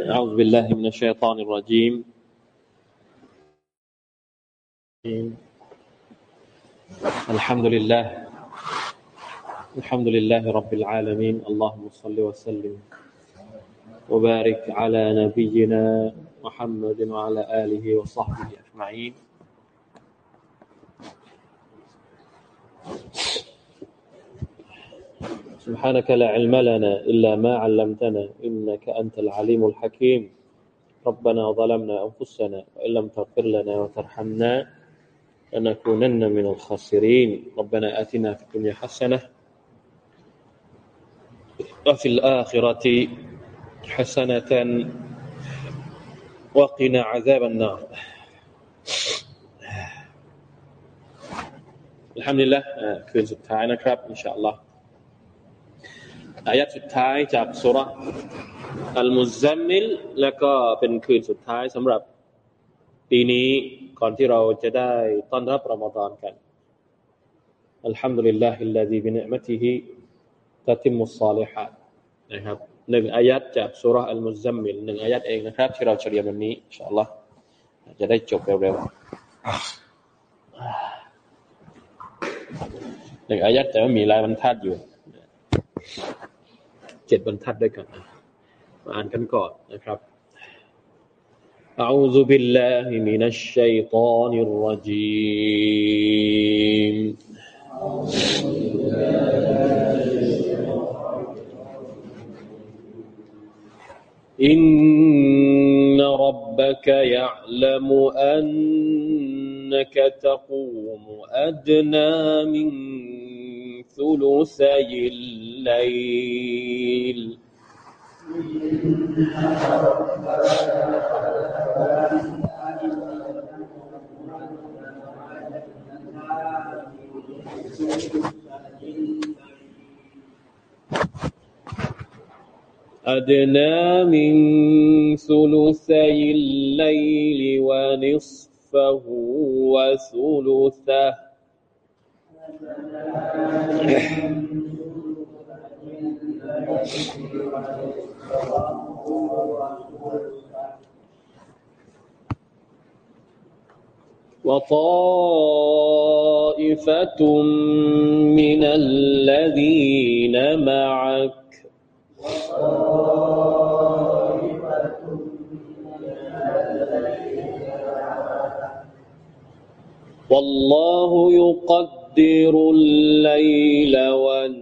أعوذ بالله من الشيطان الرجيم. الحمد لله. الحمد لله رب العالمين. اللهم صل وسلم وبارك على نبينا محمد وعلى آله وصحبه أجمعين. سبحانك لا علم لنا إلا ما علمتنا إنك أنت العليم الحكيم ربنا ظلمنا أنفسنا وإن لم تغفر لنا وترحمنا لنكونن من الخاسرين ربنا آتنا في الدنيا حسنة وفي الآخرة حسنة وقنا عذاب النار الحمد لله คืนสุดท้ายนะครับอินชาอัลลอฮ์ อายะฮ์สุดท้ายจากซูเราะฮ์อัลมุซซัมมิลแล้วก็เป็นคืนสุดท้ายสำหรับปีนี้ก่อนที่เราจะได้ต้อนรับรอมฎอนกันอัลฮัมดุลิลลาฮิลลาดีบินิมติฮิตะติมุสซาลิฮัดนะครับหนึ่งอายัดจากสุรอัลมุซัมมิลหนึ่งอายัดเองนะครับ ที่เราเรียวันนี้อินชาอัลลอฮ์จะได้จบเร็วๆหนึ่งอายัดแต่ว่ามีลายบรรทัดอยู่ เจ็ดบรรทัดด้วยกันมาอ่านกันก่อนนะครับ أعوذ بالله من الشيطان الرجيم إن ربك يعلم أنك تقوم أدنى من ثلثي الليل أدنى من ثلثي الليل ونصفه وثلثه. وطائفة من الذين معك. والله يقدر الليل والنهار.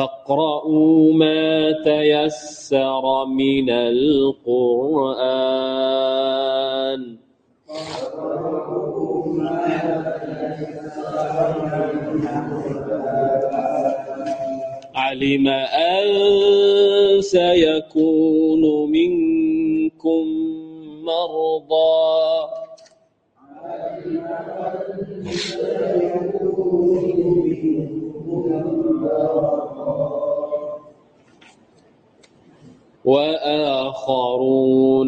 فاقرؤوا ما تيسر من القرآن. علم أن سيكون منكم مرضى. وآخرون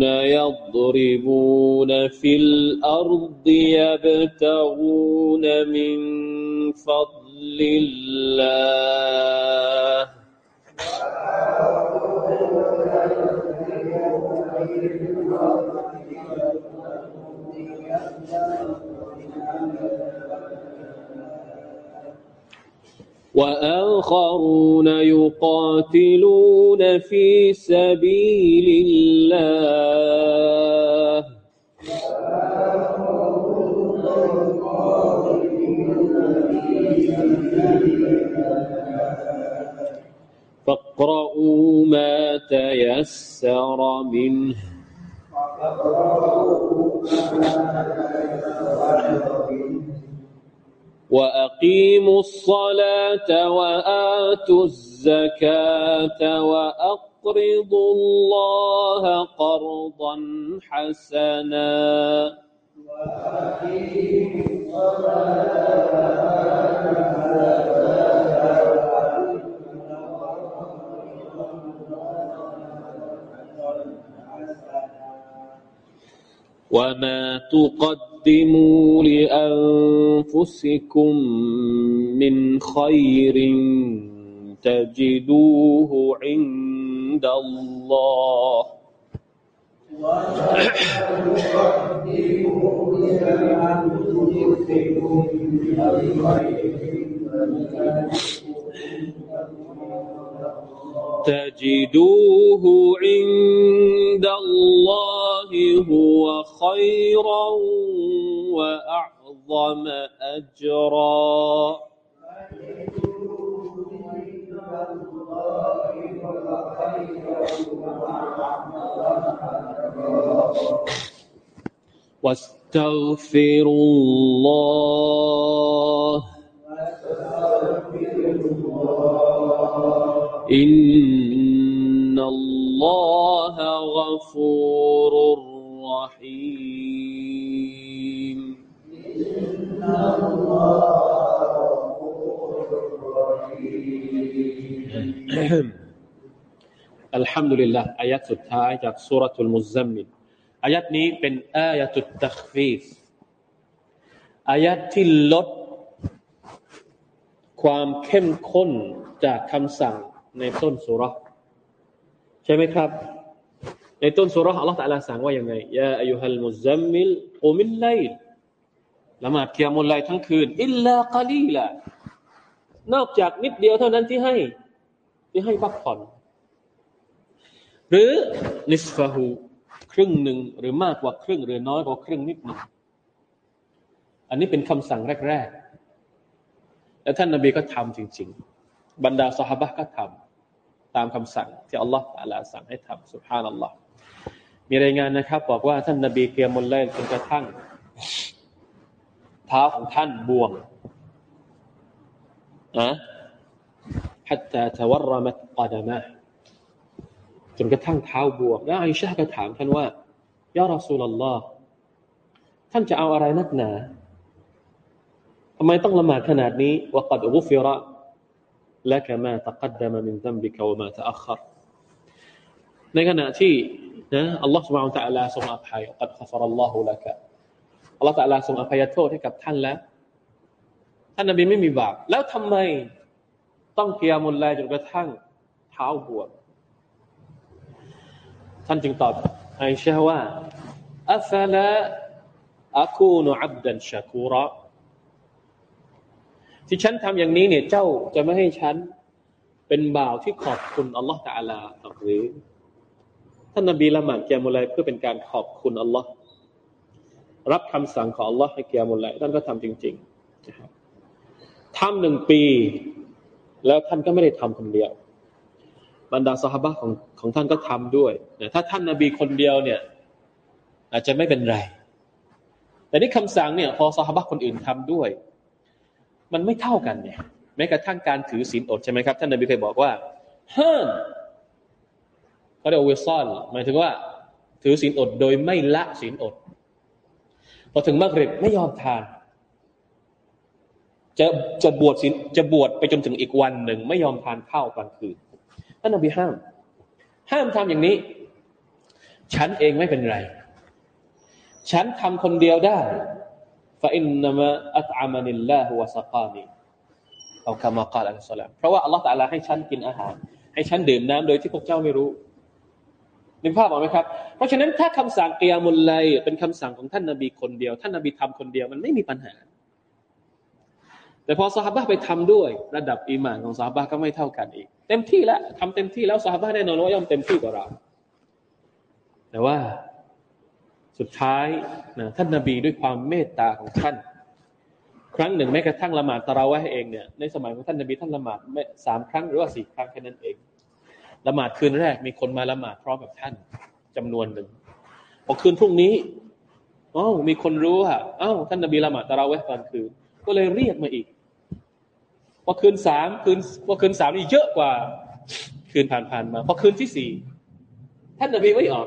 يضربون في الأرض يبتغون من فضل الله. وآخرون يقاتلون في سبيل الله. فاقرؤوا ما تيسر منه. وأقيموا الصلاة وآتوا الزكاة وأقيموا وأقرضوا الله قرضا حسنا. وما تقدموا لأنفسكم من خير تجدوه عند الله تجدوه عند الله. تجدوه عند الله هو خيرا وأعظم أجرا. واستغفر الله. إن الله غفور رحيم الحمد لله آيات สุดท้ายจากสุรทูลมุซซัมมิลอายัดนี้เป็นอายะตุตักฟีฟอายัดที่ลดความเข้มข้นจากคำสั่ง ในต้นสุรใช่ไหมครับ ในต้นสุรอัลลอฮฺตะลาสั่งว่าอยังไงยาอายุฮัลมุซัมมิลอุมิลไลละหมาดเคียมุลไลทั้งคืน อิลลากะลีละนอกจากนิดเดียวเท่านั้นที่ให้ ที่ให้พักผ่อน หรือนิสฟะฮูครึ่งหนึ่งหรือมากกว่าครึ่งหรือน้อยกว่าครึ่งนิดหนึ่งอันนี้เป็นคำสั่งแรก ๆ และท่านนบีก็ทำจริง ๆ บรรดาสหบะก็ทำ ตามคำสั่งที่อัลลอฮฺอาลาสั่งให้ทำสุภานัลลอฮมีรายงานนะครับ บอกว่าท่านนาบีเกียมุลเลนจนกระทั่ง เท้าของท่านบวมนะฮัตตาทวรมัตกอดามะจนกระทั่งเท้าบวมแล้วอิชาก็ถามท่านว่ายารอสูลลอฮ์ท่านจะเอาอะไรนักหนาทำไมต้องละหมาดขนาดนี้วกัดอุฟิระ และกมาตะกัดดมมินซัมบิกวมาตะอัครในขณะที่นะอัลลอฮ์ سبحانه และ تعالى ทรงอภัยกัดขฟรอัลลอฮุละกะอัลลอฮ์ تعالى ทรงอภัยโทษให้กับท่านแล้ว ท่านนบีไม่มีบาปแล้วทำไมต้องเกียมุลไลจนกระทั่งเท้าบวมท่านจึงตอบไอชาว่าอัฟละอาคูนอับดันชาคูระ ที่ฉันทำอย่างนี้เนี่ยเจ้าจะไม่ให้ฉันเป็นบ่าวที่ขอบคุณอัลลอฮฺตาลาหรือท่านนบีละหมาดเกียมุลไลเพื่อเป็นการขอบคุณอัลลอฮ์รับคำสั่งของอัลลอฮ์ให้เกียมุลไลท่านก็ทำจริงๆทำหนึ่งปี แล้วท่านก็ไม่ได้ทำคนเดียว บรรดาสหบะของของท่านก็ทำด้วยนะถ้าท่านนาบีคนเดียวเนี่ย อาจจะไม่เป็นไร แต่นี่คำสั่งเนี่ย พอสหบะคนอื่นทำด้วย มันไม่เท่ากันเนี่ยแม้กระทั่งการถือศีลอดใช่ไหมครับ ท่านนบีเคยบอกว่าห้ามเขาเรียกว่าเวซอนหมายถึงว่า ถือศีลอดโดยไม่ละศีลอดพอถึงมักริบไม่ยอมทาน จะจะบวชศีลจะบวชไปจนถึงอีกวันหนึ่ง ไม่ยอมทานข้าวกลางคืนท่านนบีห้าม ห้ามทำอย่างนี้ ฉันเองไม่เป็นไร ฉันทำคนเดียวได้ ฟาอินนามะอัตอามานิลลาฮุวะสกานีเอาคำมากล่าวอัลสลามเพราะว่าอัลลอฮฺตะลาให้ฉันกินอาหาร ให้ฉันดื่มน้ำโดยที่พวกเจ้าไม่รู้นึกภาพออกไหมครับ เพราะฉะนั้นถ้าคำสั่งเกียมุลไลเป็นคำสั่งของท่านนบีคนเดียว ท่านนบีทำคนเดียวมันไม่มีปัญหา แต่พอสาบะไปทำด้วย ระดับอีมานของสาบะก็ไม่เท่ากันอีก เต็มที่แล้วทำเต็มที่แล้วสาบะแน่นอนว่าย่อมเต็มที่กว่าเรา แต่ว่า สุดท้ายนะท่านนาบีด้วยความเมตตาของท่าน ครั้งหนึ่งแม้กระทั่งละหมาดตะเราะวะเองเนี่ยในสมัยของท่านนาบีท่านละหมาดสามครั้งหรือว่าสี่ครั้งแค่นั้นเองละหมาดคืนแรกมีคนมาละหมาดพร้อมกับท่านจำนวนหนึ่งพอคืนพรุ่งนี้อ๋อมีคนรู้ว่าอ้าวท่านนาบีละหมาดตะเราะวะตอนคืน ก็เลยเรียกมาอีกพอคืนสามคืนพอคืนสามนี่เยอะกว่า คืนผ่านๆมาพอคืนที่สี่ท่านนบีไม่ออก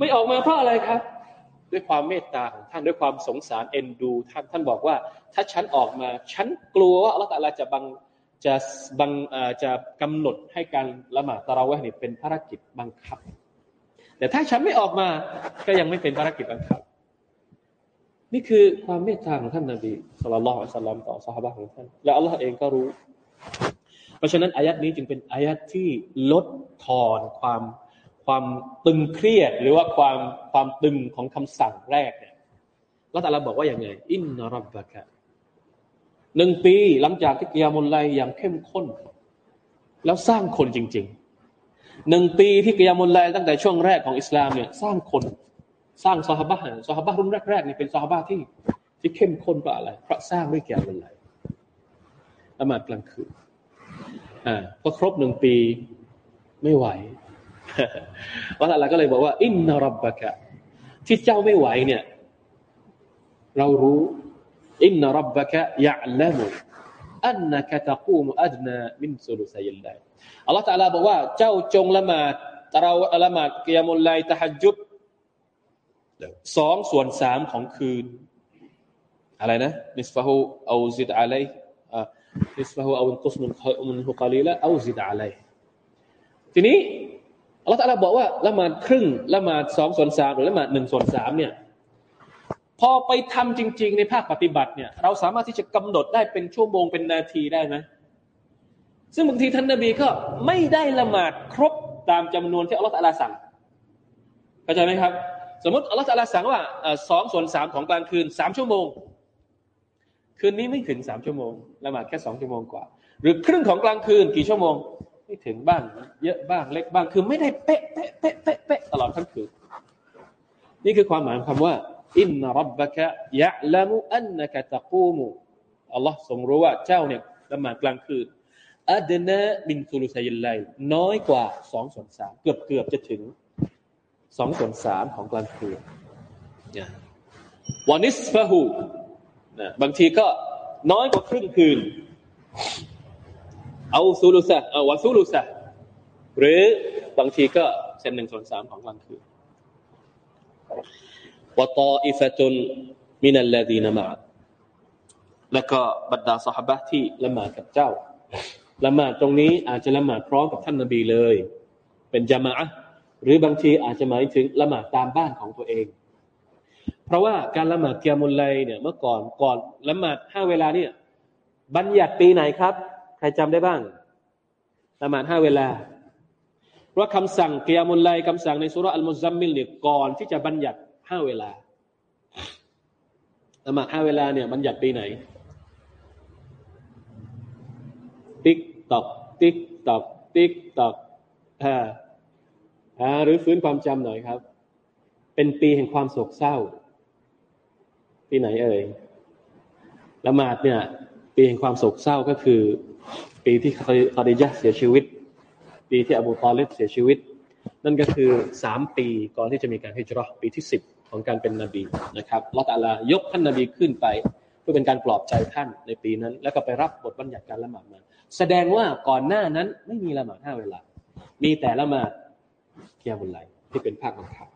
ไม่ออกมาเพราะอะไรครับ ด้วยความเมตตาของท่านด้วยความสงสารเอ็นดู ท่านท่านบอกว่า ถ้าฉันออกมา ฉันกลัวว่าอัลลอฮฺจะบังจะบังจะกำหนดให้การละหมาดตะเราะห์นี่เป็นภารกิจบังคับ แต่ถ้าฉันไม่ออกมาก็ยังไม่เป็นภารกิจบังคับ นี่คือความเมตตาของท่านนบีสุลต่านละอัลลอฮฺต่อสหายของท่านและอัลลอฮฺเองก็รู้ เพราะฉะนั้นอายัดนี้จึงเป็นอายัดที่ลดทอนความ ความตึงเครียดหรือว่าความความตึงของคำสั่งแรกเนี่ยแล้วแต่เราบอกว่าอย่างไง อินนรับบะกะหนึ่งปีหลังจากที่กิยามุลไลอย่างเข้มข้น แล้วสร้างคนจริงๆหนึ่งปีที่กิยามุลไลตั้งแต่ช่วงแรกของอิสลามเนี่ยสร้างคนสร้างซอฮาบะซอฮาบะรุ่นแรกๆนี่เป็นซอฮาบะที่ที่เข้มข้นเพราะอะไรเพราะสร้างด้วยกิยามุลไลละหมาดกลางคืนอ่าพอครบหนึ่งปีไม่ไหว ว่าอะไรก็เลยบอกว่า อินนารับบะกะที่เจ้าไม่ไหวเนี่ย เรารู้อินนารับบะกะยะลัมุอันนักตะกูมอัดนามินสุลุสัยลไลอัลลอฮฺตะลาบอกว่า เจ้าจงละหมาดตะเราละหมาดกิยามุลไลตะฮัจุดสองส่วนสามของคืน อะไรนะนิสฟะฮูเอาซิดอะลัยนิสฟะฮูเอาอุนกุสมุนมุนฮุกาลีละเอาซิดอะลัยทีนี้ อัลลอฮฺตะลาบอกว่าละหมาดครึ่งละหมาดสองส่วนสามหรือละหมาดหนึ่งส่วนสามเนี่ยพอไปทำจริง ๆ ในภาคปฏิบัติเนี่ยเราสามารถที่จะกำหนดได้เป็นชั่วโมงเป็นนาทีได้ไหมซึ่งบางทีท่านนบีก็ไม่ได้ละหมาดครบตามจำนวนที่อัลลอฮฺตะลาสั่งเข้าใจไหมครับ สมมติอัลลอฮฺตะลาสั่งว่าสองส่วนสามของกลางคืนสามชั่วโมง คืนนี้ไม่ถึงสามชั่วโมงละหมาดแค่สองชั่วโมงกว่า หรือครึ่งของกลางคืนกี่ชั่วโมง ไม่ถึงบ้างเยอะบ้างเล็กบ้าง คือไม่ได้เป๊ะเป๊ะเป๊ะเป๊ะเป๊ะตลอดทั้งคืนนี่คือความหมายของคำว่าอินนรับบะกะยะละมุอันนะกะตะกูมุอัลลอฮ์ทรงรู้ว่าเจ้าเนี่ยละหมาดกลางคืนอัดนะบินทุลุสัยไลน้อยกว่าสองส่วนสามเกือบเกือบจะถึงสองส่วนสามของกลางคืนวานิสฟะฮูนะบางทีก็น้อยกว่าครึ่งคืน เอาซูลุสะเอาวาซูลุสะหรือบางทีก็เซนหนึ่งส่วนสามของกลางคืนวตออิฟตุนมินัลลดีนมาแล้วก็บรรดาสหบะที่ละหมาดกับเจ้าละหมาดตรงนี้อาจจะละหมาดพร้อมกับท่านนบีเลย เป็นจามะหรือบางทีอาจจะหมายถึงละหมาดตามบ้านของตัวเอง เพราะว่าการละหมาดเกียมุลไลเนี่ยเมื่อก่อนก่อนละหมาดห้าเวลาเนี่ย บัญญัติปีไหนครับ ใครจำได้บ้างละหมาดห้าเวลา เพราะคำสั่งเกียมุลไลคำสั่งในสุรอัลมุซัมมิลเนี่ยก่อนที่จะบัญญัติห้าเวลาละหมาดห้าเวลาเนี่ยบัญญัติปีไหน ติ๊กตอก ติ๊กตอก ติ๊กตอกอ่าอ่าหรือฟื้นความจำหน่อยครับ เป็นปีแห่งความโศกเศร้า ปีไหนเอ่ยละหมาดเนี่ยปีแห่งความโศกเศร้าก็คือ ปีที่คอดียะฮ์เสียชีวิต ปีที่อบูฏอลิบเสียชีวิต นั่นก็คือสามปีก่อนที่จะมีการฮิจเราะฮ์ปีที่สิบของการเป็นนบีนะครับอัลลอฮฺตะอาลายกท่านนบีขึ้นไป เพื่อเป็นการปลอบใจท่านในปีนั้น แล้วก็ไปรับบทบัญญัติการละหมาดมาแสดงว่าก่อนหน้านั้นไม่มีละหมาดห้าเวลา มีแต่ละหมาดเกียบุลไลที่เป็นภาคบังคับ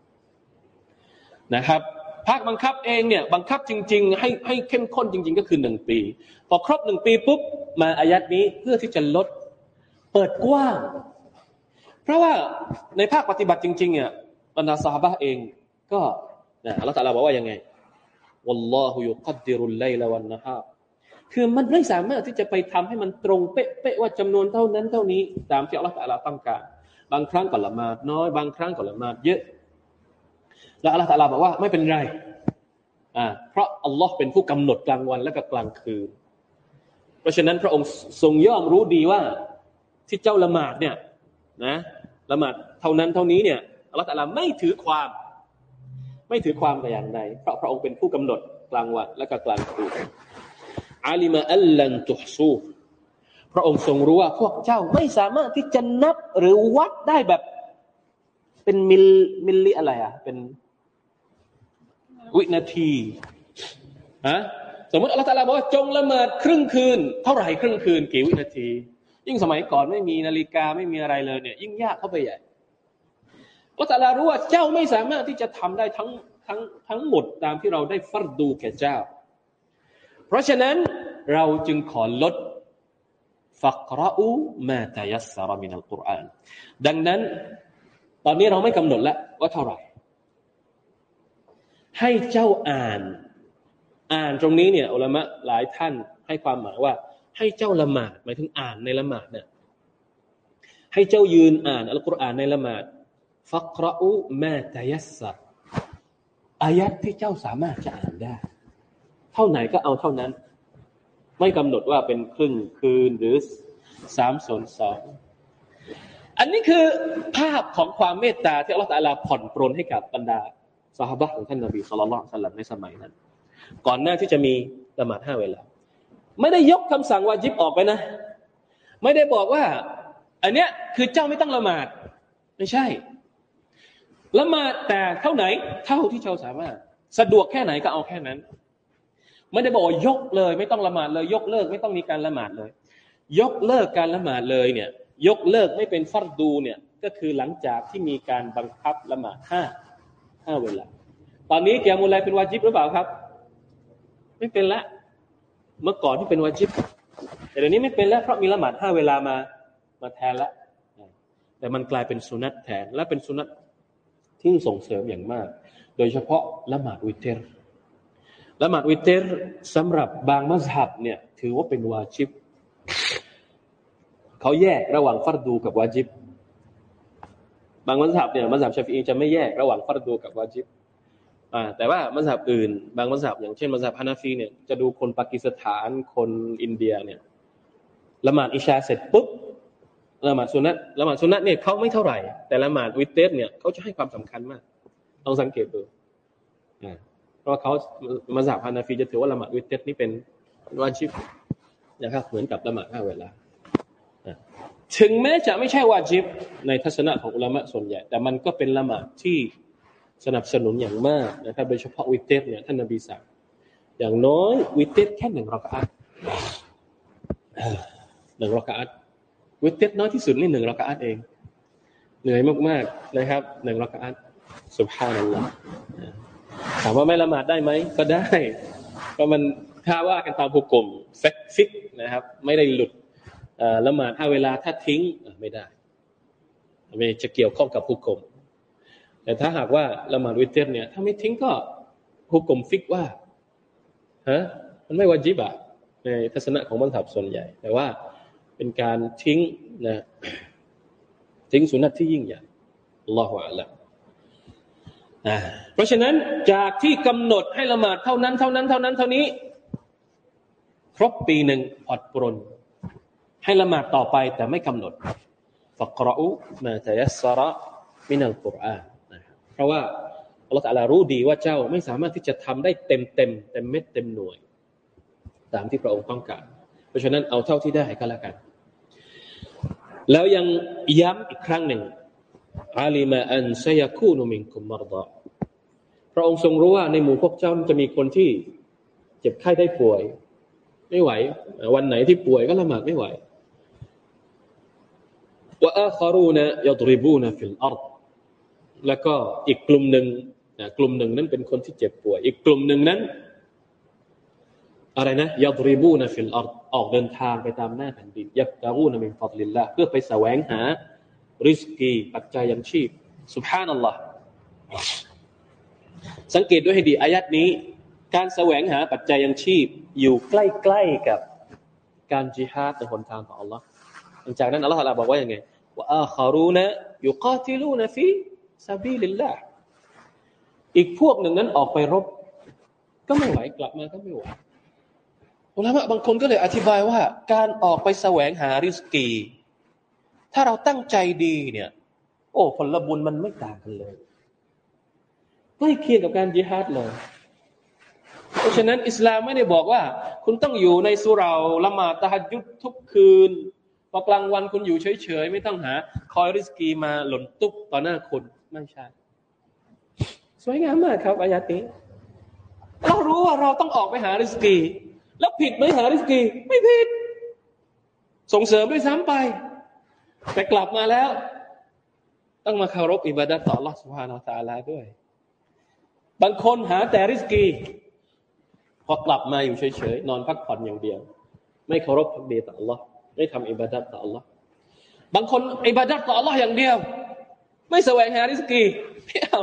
นะครับ ภาคบังคับเองเนี่ยบังคับจริง ๆ ให้ให้เข้มข้นจริง ๆ ก็คือหนึ่งปี พอครบหนึ่งปีปุ๊บมาอายัดนี้เพื่อที่จะลดเปิดกว้าง เพราะว่าในภาคปฏิบัติจริงๆเนี่ยบรรดาสาบะเองก็นะอัลลอฮฺตาลาบอกว่ายังไงวัลลอฮุยุกัดดิรุลไลละวันนะฮะคือมันไม่สามารถที่จะไปทำให้มันตรงเป๊ะๆว่าจำนวนเท่านั้นเท่านี้ตามที่อัลลอฮฺตาลาต้องการ บางครั้งก็ละหมาดน้อย บางครั้งก็ละหมาดเยอะ แล้วอัลลอฮฺตาลาบอกว่าไม่เป็นไรอ่าเพราะอัลลอฮ์เป็นผู้กำหนดกลางวันและก็กลางคืน เพราะฉะนั้นพระองค์ทรงย่อมรู้ดีว่าที่เจ้าละหมาดเนี่ยนะละหมาดเท่านั้นเท่านี้เนี่ยอัลลอฮฺตาลาไม่ถือความ ไม่ถือความแต่อย่างใดเพราะพระองค์เป็นผู้กำหนดกลางวันและก็กลางคืนอาลิมาอัลลันตุฮซูพระองค์ทรงรู้ว่าพวกเจ้าไม่สามารถที่จะนับหรือวัดได้แบบ เป็นมิลมิลลิอะไรอะเป็น วินาทีฮะสมมติอัลลอฮฺตาลาบอกว่าจงละเมิดครึ่งคืน เท่าไหร่ครึ่งคืนกี่วินาที ยิ่งสมัยก่อนไม่มีนาฬิกาไม่มีอะไรเลยเนี่ย ยิ่งยากเข้าไปใหญ่ก็แต่ละรู้ว่าเจ้าไม่สามารถที่จะทำได้ทั้งทั้งทั้งหมดตามที่เราได้ฟัดดูแก่เจ้า เพราะฉะนั้นเราจึงขอลดฟักรอูมาตยัสรมินัลกุรอานดังนั้น ตอนนี้เราไม่กำหนดแล้วว่าเท่าไหร่ ให้เจ้าอ่าน อ่านตรงนี้เนี่ยอุลามะหลายท่านให้ความหมายว่า ให้เจ้าละหมาดหมายถึงอ่านในละหมาดเนี่ยให้เจ้ายืนอ่านอัลกุรอานในละหมาดฟักรอูมาตยัสรอายัดที่เจ้าสามารถจะอ่านได้ เท่าไหนก็เอาเท่านั้น ไม่กำหนดว่าเป็นครึ่งคืนหรือสามส่วนสองอันนี้คือภาพของความเมตตาที่อัลลอฮฺตาลาผ่อนปรนให้กับบรรดา สหายของท่านนบีสุลต่านสัลลัมในสมัยนั้น ก่อนหน้าที่จะมีละหมาดห้าเวลา ไม่ได้ยกคำสั่งวาจิบออกไปนะ ไม่ได้บอกว่า อันเนี้ยคือเจ้าไม่ต้องละหมาด ไม่ใช่ละหมาดแต่เท่าไหน เท่าที่เจ้าสามารถ สะดวกแค่ไหนก็เอาแค่นั้น ไม่ได้บอกยกเลย ไม่ต้องละหมาดเลย ยกเลิกไม่ต้องมีการละหมาดเลย ยกเลิกการละหมาดเลยเนี่ย ยกเลิกไม่เป็นฟัรดูเนี่ยก็คือหลังจากที่มีการบังคับละหมาดห้า ห้าเวลา ตอนนี้เกียรมุลัยเป็นวาจิบหรือเปล่าครับ ไม่เป็นละ เมื่อก่อนที่เป็นวาจิบ แต่เดี๋ยวนี้ไม่เป็นแล้วเพราะมีละหมาดห้าเวลามามาแทนละ แต่มันกลายเป็นสุนัตแทนและเป็นสุนัตที่ส่งเสริมอย่างมาก โดยเฉพาะละหมาดวิเตรละหมาดวิเตรสำหรับบางมัสฮับเนี่ยถือว่าเป็นวาจิบ เขาแยกระหว่างฟัรดูกับวาจิบ บางมัสฮับเนี่ยมัสฮับชาฟีอีจะไม่แยกระหว่างฟัรดูกับวาจิบอ่าแต่ว่ามัสฮับอื่น บางมัสฮับอย่างเช่นมัสฮับฮานาฟีเนี่ยจะดูคนปากีสถานคนอินเดียเนี่ยละหมาดอิชาเสร็จปุ๊บละหมาดสุนัตละหมาดสุนัตเนี่ยเขาไม่เท่าไหร่ แต่ละหมาดวิเตสเนี่ยเขาจะให้ความสำคัญมากลองสังเกตดูเพราะเขามาจากฮานาฟีจะถือว่าละหมาดวิเตสนี่เป็นวาจิบนะครับเหมือนกับละหมาดห้าเวลา ถึงแม้จะไม่ใช่วาจิบ ในทัศนะของอุลามะส่วนใหญ่ แต่มันก็เป็นละหมาดที่สนับสนุนอย่างมากนะครับโดยเฉพาะวิเตสเนี่ยท่านนบีสั่งอย่างน้อยวิเตสแค่หนึ่งรอกาตหนึ่งรอกาตวิเตน้อยที่สุดนี่หนึ่งรักอัตเอง เหนื่อยมากๆนะครับหนึ่งรักอัตสุภาพนั่นแหละถามว่าไม่ละหมาดได้ไหมก็ได้เพราะมันถ้าว่ากันตามผู้กลมเฟกฟิกนะครับ ไม่ได้หลุด ละหมาดถ้าเวลาถ้าทิ้งไม่ได้ไม่จะเกี่ยวข้องกับผู้กลมแต่ถ้าหากว่าละหมาดวิเตเนี่ยถ้าไม่ทิ้งก็ผู้กลมฟิกว่าฮะมันไม่วาจิบะในทัศนะของมังคับส่วนใหญ่ แต่ว่าเป็นการทิ้งนะทิ้งสุนัตที่ยิ่งใหญ่ลอฮฺอัลลอฮเพราะฉะนั้นจากที่กำหนดให้ละหมาดเท่านั้นเท่านั้นเท่านั้นเท่านี้ ครบปีหนึ่งอดปรน ให้ละหมาดต่อไปแต่ไม่กำหนดฟักรอุมาตยัสระมินัลกุรอานเพราะว่าอัลลอฮฺตะลารู้ดีว่าเจ้าไม่สามารถที่จะทำได้เต็มเต็มเต็มเม็ดเต็มหน่วย ตามที่พระองค์ต้องการ เพราะฉะนั้นเอาเท่าที่ได้ก็แล้วกัน แล้วยังย้ำอีกครั้งหนึ่งعلم أن سيكون منكم مرضى พระองค์ทรงรู้ว่าในหมู่พวกเจ้าจะมีคนที่เจ็บไข้ได้ป่วย ไม่ไหว วันไหนที่ป่วยก็ละหมาดไม่ไหว وآخرون يضربون في الأرض แล้วก็อีกกลุ่มหนึ่งนะกลุ่มหนึ่งนั้นเป็นคนที่เจ็บป่วย อีกกลุ่มหนึ่งนั้น อะไรนะ يضربون في الأرض ออกเดินทางไปตามหน้าแผ่นดิน يبتغون من فضل الله เพื่อไปแสวงหา ริสกีปัจจัยยังชีพสุภานัลลอฮ์สังเกตด้วยให้ดีอายัดนี้ การแสวงหาปัจจัยยังชีพอยู่ใกล้ๆกับการจิฮาดในหนทางของอัลลอฮ์หลังจากนั้นอัลลอฮ์บอกว่าอย่างไง ว่าอาคารูนะยุกาติลูนะฟีซาบีลิลละอีกพวกหนึ่งนั้นออกไปรบ ก็ไม่ไหวกลับมาก็ไม่ไหวอุลามะบางคนก็เลยอธิบายว่า การออกไปแสวงหาริสกี ถ้าเราตั้งใจดีเนี่ย โอ้ผลบุญมันไม่ต่างกันเลยใกล้เคียงกับการยิฮาดเลย เพราะฉะนั้นอิสลามไม่ได้บอกว่า คุณต้องอยู่ในสุราละหมาดตะฮัดยุดทุกคืน พอกลางวันคุณอยู่เฉยๆไม่ต้องหา คอยริสกีมาหล่นตุ๊บต่อหน้าคุณไม่ใช่สวยงามมากครับอายาติเรารู้ว่าเราต้องออกไปหาริสกี แล้วผิดไหมหาริสกี ไม่ผิด ส่งเสริมด้วยซ้ำไป แต่กลับมาแล้ว ต้องมาคารพอิบาดะต่อลอสุฮานาตาลาด้วย บางคนหาแต่ริสกี พอกลับมาอยู่เฉยๆ นอนพักผ่อนอย่างเดียว ไม่เคารพพักดีต่อ Allah ได้ทำอิบาดัตต่อ Allah บางคนอิบาดัตต่อ Allah อย่างเดียว ไม่แสวงหาริสกีไม่เอา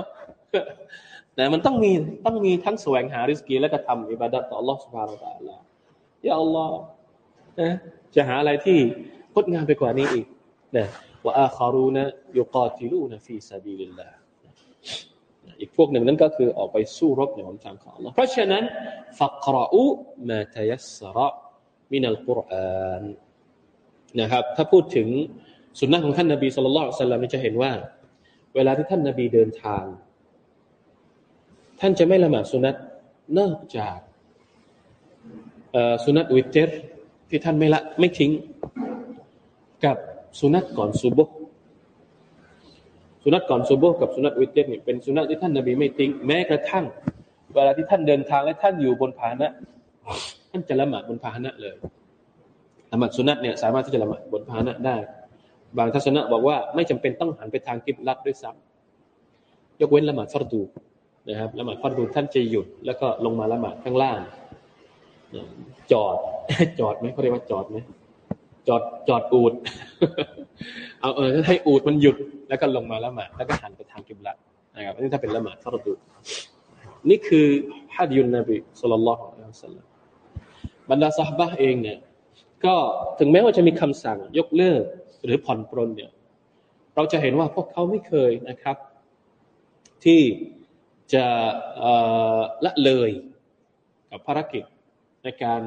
แต่มันต้องมีต้องมีทั้งแสวงหาริสกี และก็ทำอิบาดัตต่อ Allah สุบฮานาอัลลอฮ์ยาอัลลอฮ์จะหาอะไรที่งดงามไปกว่านี้อีกนะว่าอาครูนะยุกาติลูนะฟีซาบีลิลลาอีกพวกหนึ่งนั้นก็คือออกไปสู้รบในหนทางของ Allah เพราะฉะนั้นฟักรอูมาตยัสระมินัลกุรอาน นะครับ ถ้าพูดถึงสุนนะของท่านนบีสุลต่านสัลลัมจะเห็นว่า เวลาที่ท่านนบีเดินทาง ท่านจะไม่ละหมาดสุนัตนอกจากสุนัตวิเตรที่ท่านไม่ละไม่ทิ้งกับสุนัตก่อนซูโบสุนัตก่อนซูโบกับสุนัตวิเตรเนี่ยเป็นสุนัตที่ท่านนบีไม่ทิ้งแม้กระทั่ง เวลาที่ท่านเดินทางและท่านอยู่บนพาหนะท่านจะละหมาดบนพาหนะเลย ละหมาดสุนัตเนี่ยสามารถที่จะละหมาดบนพาหนะได้ บางทัศนะบอกว่าไม่จำเป็นต้องหันไปทางกิบลัดด้วยซ้ำยกเว้นละหมาดฟัรดูนะครับละหมาดฟัรดูท่านจะหยุด แล้วก็ลงมาละหมาดข้างล่างจอด จอดไหมเขาเรียกว่าจอดไหมจอดจอดอูดเอาเออให้อูดมันหยุดแล้วก็ลงมาละหมาดแล้วก็หันไปทางกิบลัดนะครับนี่ถ้าเป็นละหมาดฟารดูนี่คือฮะดยุนนบีสุลต่านละฮ์อัลลอฮฺบรรดาสัฮบะเองเนี่ย ก็ถึงแม้ว่าจะมีคำสั่งยกเลิกหรือผ่อนปรนเนี่ย เราจะเห็นว่าพวกเขาไม่เคยนะครับ ที่จะละเลยกับภารกิจในการ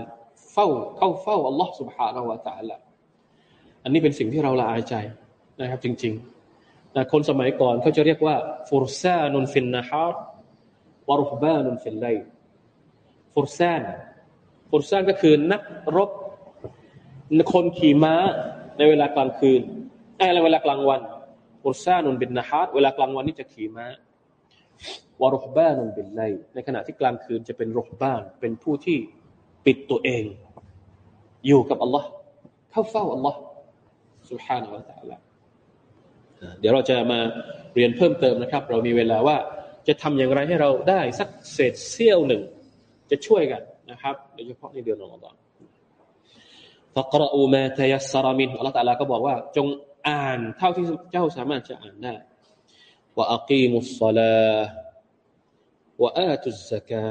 เฝ้าเข้าเฝ้าอัลลอฮ์ سبحانه และ تعالى อันนี้เป็นสิ่งที่เราละอายใจนะครับ จริงๆนะคนสมัยก่อนเขาจะเรียกว่าฟุรซานุนฟินนะฮาร์วารุฮบานุนฟินไลฟุรซานฟุรซานก็คือนักรบ คนขี่ม้าในเวลากลางคืนในเวลากลางวันฟุรซานุนบินนะฮาร์เวลากลางวันนี่จะขี่ม้าวารุฮบานุนบินไลในขณะที่กลางคืนจะเป็นรุฮบานเป็นผู้ที่ปิดตัวเอง อยู่กับอัลลอฮ์เข้าเฝ้าอัลลอฮ์ سبحانه และ تعالى เดี๋ยวเราจะมาเรียนเพิ่มเติมนะครับ เรามีเวลาว่าจะทำอย่างไรให้เราได้สักเศษเสี้ยวหนึ่ง จะช่วยกันนะครับโดยเฉพาะในเดือนรอมฎอน ฟักรอูมาทยัสรามินอัลลอฮฺตะลาก็บอกว่า จงอ่านเท่าที่เจ้าสามารถจะอ่านได้ว่าอักีมุสซาลาว่าอาตุสกา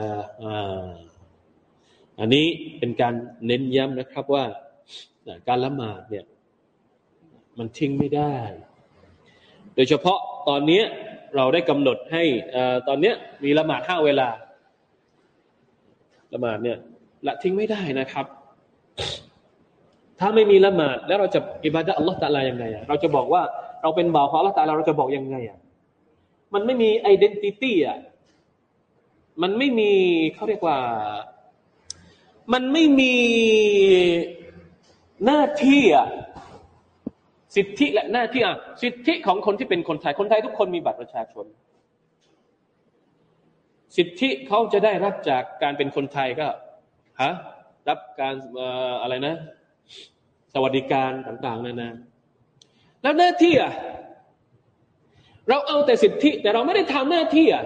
อันนี้เป็นการเน้นย้ำนะครับว่า การละหมาดเนี่ย มันทิ้งไม่ได้ โดยเฉพาะตอนนี้เราได้กำหนดให้ตอนนี้มีละหมาดห้าเวลา ละหมาดเนี่ยละทิ้งไม่ได้นะครับ ถ้าไม่มีละหมาดแล้วเราจะอิบาดะอัลลอฮฺตะลายังไงอะเราจะบอกว่าเราเป็นบ่าวของอัลลอฮฺตะลาเราจะบอกยังไงอะมันไม่มี identity อะมันไม่มีเขาเรียกว่า มันไม่มีหน้าที่อะสิทธิและหน้าที่อะสิทธิของคนที่เป็นคนไทยคนไทยทุกคนมีบัตรประชาชน สิทธิเขาจะได้รับจากการเป็นคนไทยก็ฮะรับการอะไรนะ สวัสดิการต่าง ๆนานาแล้วหน้าที่อะเราเอาแต่สิทธิ แต่เราไม่ได้ทำหน้าที่อะ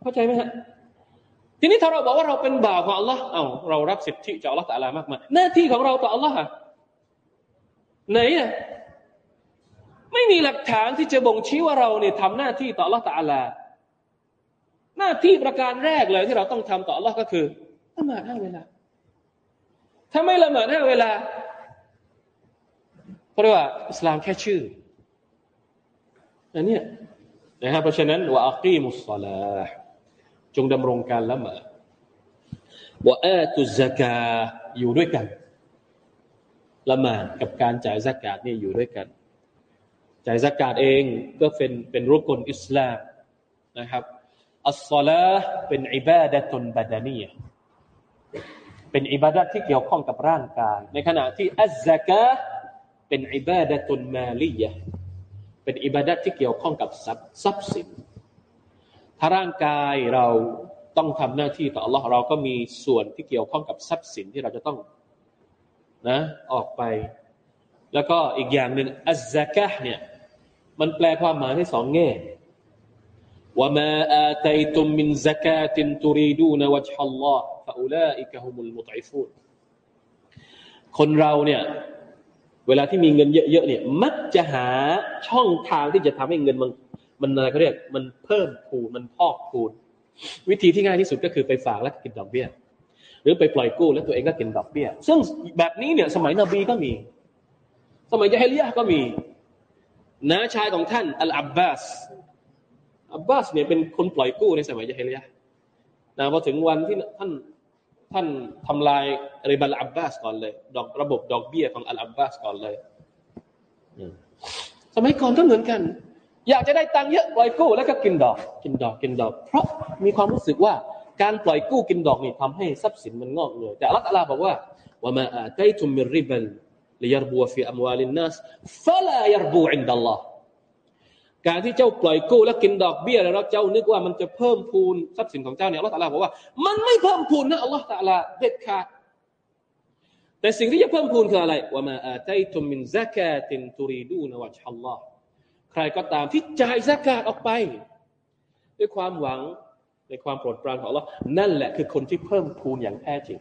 เข้าใจไหมฮะทีนี้ถ้าเราบอกว่าเราเป็นบ่าวของ Allah เอาเรารับสิทธิจาก Allah แต่ละมากมายหน้าที่ของเราต่อ Allah ไหนอะไม่มีหลักฐานที่จะบ่งชี้ว่าเราเนี่ยทำหน้าที่ต่อ Allah แต่ละหน้าที่ประการแรกเลยที่เราต้องทำต่อ Allah ก็คือละหมาดห้าเวลา ถ้าไม่ละหมาดห้าเวลาเพราะว่าอิสลามแค่ชื่ออันนี้นะครับเพราะฉะนั้นว่าอักีมุสซาลาจงดำรงการละหมาดว่าอาตุสกาอยู่ด้วยกัน ละหมาดกับการจ่ายสกาดนี่อยู่ด้วยกัน จ่ายสกาดเองก็เป็นเป็นรุกลอิสลามนะครับอัสซาลาเป็นอิบาดะตุนบาดานีย เป็นอิบาดะที่เกี่ยวข้องกับร่างกาย ในขณะที่อัซกาเป็นอิบาดะตุนมาลียะเป็นอิบาดะที่เกี่ยวข้องกับทรัพย์สิน ถ้าร่างกายเราต้องทำหน้าที่ต่อ Allah เราก็มีส่วนที่เกี่ยวข้องกับทรัพย์สินที่เราจะต้องนะออกไป แล้วก็อีกอย่างหนึ่งอัซกะเนี่ยมันแปลความหมายได้สองแง่ว่ามาอาตัยตุมมินซกาตินตุรีดูนวจฮัลลอฮ์ อุลาอิกะฮุมุลมุตอิฟูนคนเราเนี่ย เวลาที่มีเงินเยอะๆเนี่ย มักจะหาช่องทางที่จะทำให้เงินมันมันอะไรเขาเรียก มันเพิ่มพูนมันพอกพูนวิธีที่ง่ายที่สุดก็คือไปฝากแล้วกินดอกเบี้ยหรือไปปล่อยกู้แล้วตัวเองก็กินดอกเบี้ย ซึ่งแบบนี้เนี่ย สมัยนบีก็มี สมัยยะฮิลียก็มีน้าชายของท่านอัลอับบาส อับบาสเนี่ยเป็นคนปล่อยกู้ในสมัยยะฮิลียนะพอถึงวันที่ท่าน ท่านทำลายริบัลอับบาสก่อนเลย ดอกระบบดอกเบี้ยของอัลอับบาสก่อนเลยสมัยก่อนก็เหมือนกัน อยากจะได้ตังค์เยอะปล่อยกู้แล้วก็กินดอก กินดอกกินดอก เพราะมีความรู้สึกว่าการปล่อยกู้กินดอกนี่ทำให้ทรัพย์สินมันงอกเงยแต่อัลลอฮ์บอกว่าว่ามาอาตัยตุมมิริบันลิยารบูฟีอัมวาลินนัสفلا يربو عند الله การที่เจ้าปล่อยกู้แล้วกินดอกเบี้ยแล้วเจ้านึกว่ามันจะเพิ่มพูนทรัพย์สินของเจ้าเนี่ยอัลลอฮฺตะลาบอกว่า มันไม่เพิ่มพูนนะอัลลอฮฺตะลาเด็ดขาดแต่สิ่งที่จะเพิ่มพูนคืออะไร وما آتيتم من زكاة تريدون وجه الله ใครก็ตามที่จ่ายซะกาตออกไป ด้วยความหวังในความโปรดปรานของอัลลอฮ์นั่นแหละคือคนที่เพิ่มพูนอย่างแท้จริง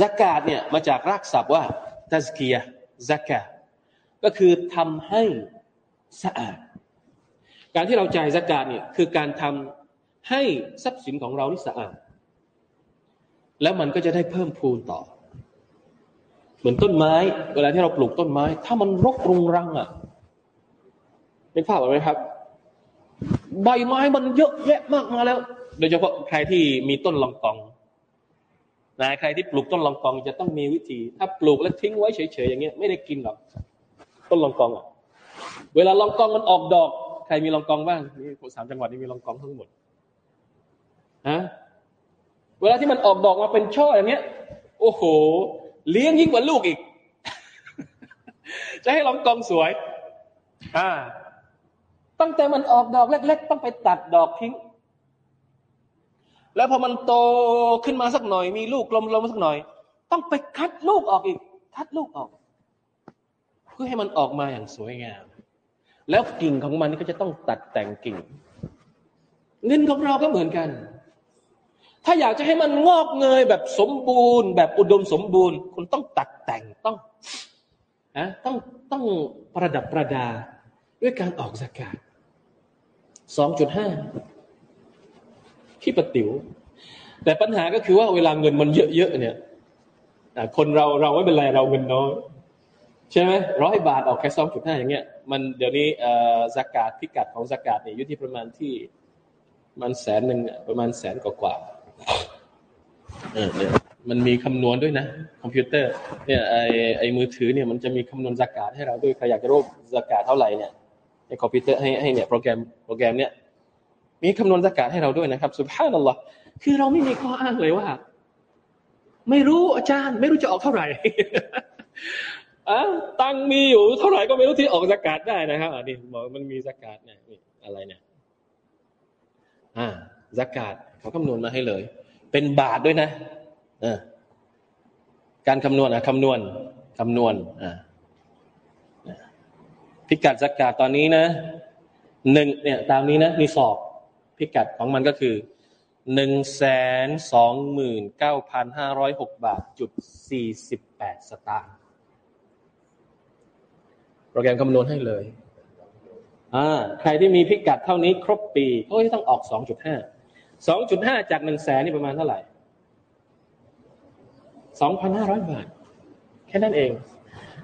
ซักาตเนี่ยมาจากรากศัพท์ว่าตัสกียซักาก็คือทำให้ สะอาด การที่เราจ่ายสกาดเนี่ยคือการทำให้ทรัพย์สินของเรานี่สะอาด แล้วมันก็จะได้เพิ่มพูนต่อ เหมือนต้นไม้ เวลาที่เราปลูกต้นไม้ ถ้ามันรกรุงรังอะเป็นภาพอะไรครับ ใบไม้มันเยอะแยะมากมาแล้ว โดยเฉพาะใครที่มีต้นลองกองนะใครที่ปลูกต้นลองกองจะต้องมีวิธี ถ้าปลูกแล้วทิ้งไว้เฉยๆอย่างเงี้ยไม่ได้กินหรอกต้นลองกองอะ เวลาลองกองมันออกดอก ใครมีลองกองบ้างนี่สามจังหวัดนี้มีลองกองทั้งหมดฮะเวลาที่มันออกดอกมาเป็นช่ออย่างเนี้ย โอ้โห เลี้ยงยิ่งกว่าลูกอีก จะให้ลองกองสวย อ่า ตั้งแต่มันออกดอกเล็ก ๆ ต้องไปตัดดอกทิ้ง แล้วพอมันโตขึ้นมาสักหน่อย มีลูกกลมๆสักหน่อย ต้องไปคัดลูกออกอีก คัดลูกออก เพื่อให้มันออกมาอย่างสวยงาม แล้วกิ่งของมันก็จะต้องตัดแต่งกิ่ง เงินของเราก็เหมือนกัน ถ้าอยากจะให้มันงอกเงยแบบสมบูรณ์ แบบอุดมสมบูรณ์ คุณต้องตัดแต่งต้องอะต้องต้องประดับประดาด้วยการออกสกาดสองจุดห้าที่ปติ๋วแต่ปัญหาก็คือว่าเวลาเงินมันเยอะๆเนี่ยคนเราเราไม่เป็นไรเราเงินน้อยใช่ไหมร้อยบาทออกแค่สองจุดห้าอย่างเงี้ย มันเดี๋ยวนี้เอ่อสกาดพิกัดของสกาดเนี่ยอยู่ที่ประมาณที่มันแสนหนึ่งประมาณแสนกว่ากว่าเออเนี่ยมันมีคำนวณด้วยนะ คอมพิวเตอร์เนี่ยไอไอมือถือเนี่ยมันจะมีคำนวณสกาดให้เราด้วยใครอยากจะรู้สกาดเท่าไหร่เนี่ยในคอมพิวเตอร์ให้ให้เนี่ยโปรแกรมโปรแกรมเนี่ยมีคำนวณสกาดให้เราด้วยนะครับสุภาพนัลลอฮ์คือเราไม่มีข้ออ้างเลยว่า ไม่รู้อาจารย์ ไม่รู้จะออกเท่าไหร่ อะตังมีอยู่เท่าไหร่ก็ไม่รู้ที่ออกสกาดได้นะครับอันนี้บอกมันมีสกาดเนี่ยอะไรเนี่ย อ่าสกาดเขาคำนวณมาให้เลย เป็นบาทด้วยนะอ่าการคำนวณอะคำนวณคำนวณอ่าพิกัดสกาดตอนนี้นะหนึ่งเนี่ย ตามนี้นะ มีสอบ พิกัดของมันก็คือหนึ่งแสนสองหมื่นเก้าพันห้าร้อยหกบาทจุดสี่สิบแปดสตางค์ โปรแกรมคำนวณให้เลยอ่าใครที่มีพิกัดเท่านี้ครบปีเขาจะต้องออกสองจุดห้าสองจุดห้าจากหนึ่งแสนนี่ประมาณเท่าไหร่สองพันห้าร้อยบาท แค่นั้นเอง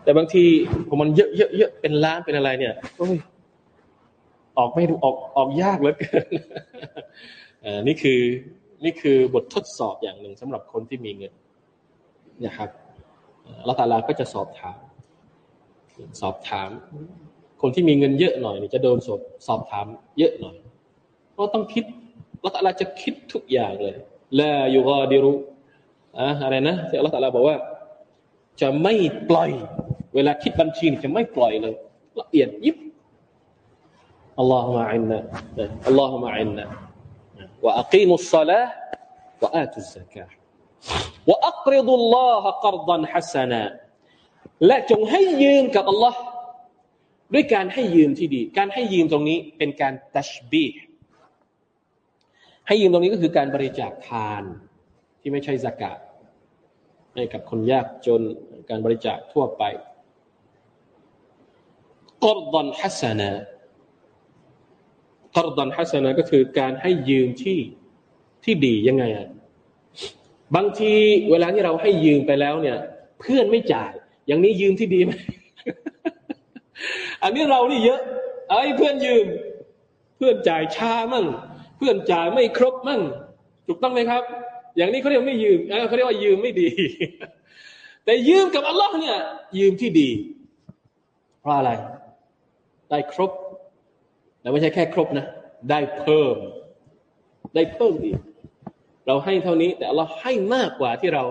แต่บางทีพอมันเยอะเยอะเยอะเป็นล้านเป็นอะไรเนี่ยโอ้ยออกไม่ดูออกออกยากเหลือเกินอ่านี่คือนี่คือบททดสอบอย่างหนึ่งสำหรับคนที่มีเงินนะครับละตาลาก็จะสอบถาม สอบถาม คนที่มีเงินเยอะหน่อยนี่จะโดนสอบสอบถามเยอะหน่อยเพราะต้องคิดละตาลาจะคิดทุกอย่างเลยและยูกอดิรุอะอะไรนะที่อัลลอฮฺตาลาบอกว่า จะไม่ปล่อย เวลาคิดบัญชีจะไม่ปล่อยเลยละเอียดยิบอัลลอฮฺมะอินนะอัลลอฮฺมะอินนะว่าอักีมุสซาลาห์ว่าอาตุสซากะว่าอักริดุลลอฮะกรดันฮัสนะ และจงให้ยืมกับอัลลอฮ์ด้วยการให้ยืมที่ดี การให้ยืมตรงนี้เป็นการตัชบีให้ยืมตรงนี้ก็คือการบริจาคทานที่ไม่ใช่สกาดให้กับคนยากจนการบริจาคทั่วไปกอรดอนฮัสนะกอรดอนฮัสนะก็คือการให้ยืมที่ที่ดียังไงอะบางทีเวลาที่เราให้ยืมไปแล้วเนี่ย เพื่อนไม่จ่าย อย่างนี้ยืมที่ดีไหมอันนี้เรานี่เยอะไอ้เพื่อนยืม เพื่อนจ่ายช้ามั่ง เพื่อนจ่ายไม่ครบมั่ง ถูกต้องไหมครับ อย่างนี้เขาเรียกไม่ยืมเขาเรียกว่ายืมไม่ดี แต่ยืมกับอัลลอฮ์เนี่ย ยืมที่ดี เพราะอะไร ได้ครบ แต่ไม่ใช่แค่ครบนะ ได้เพิ่ม ได้เพิ่มอีก เราให้เท่านี้ แต่เราให้มากกว่าที่เรา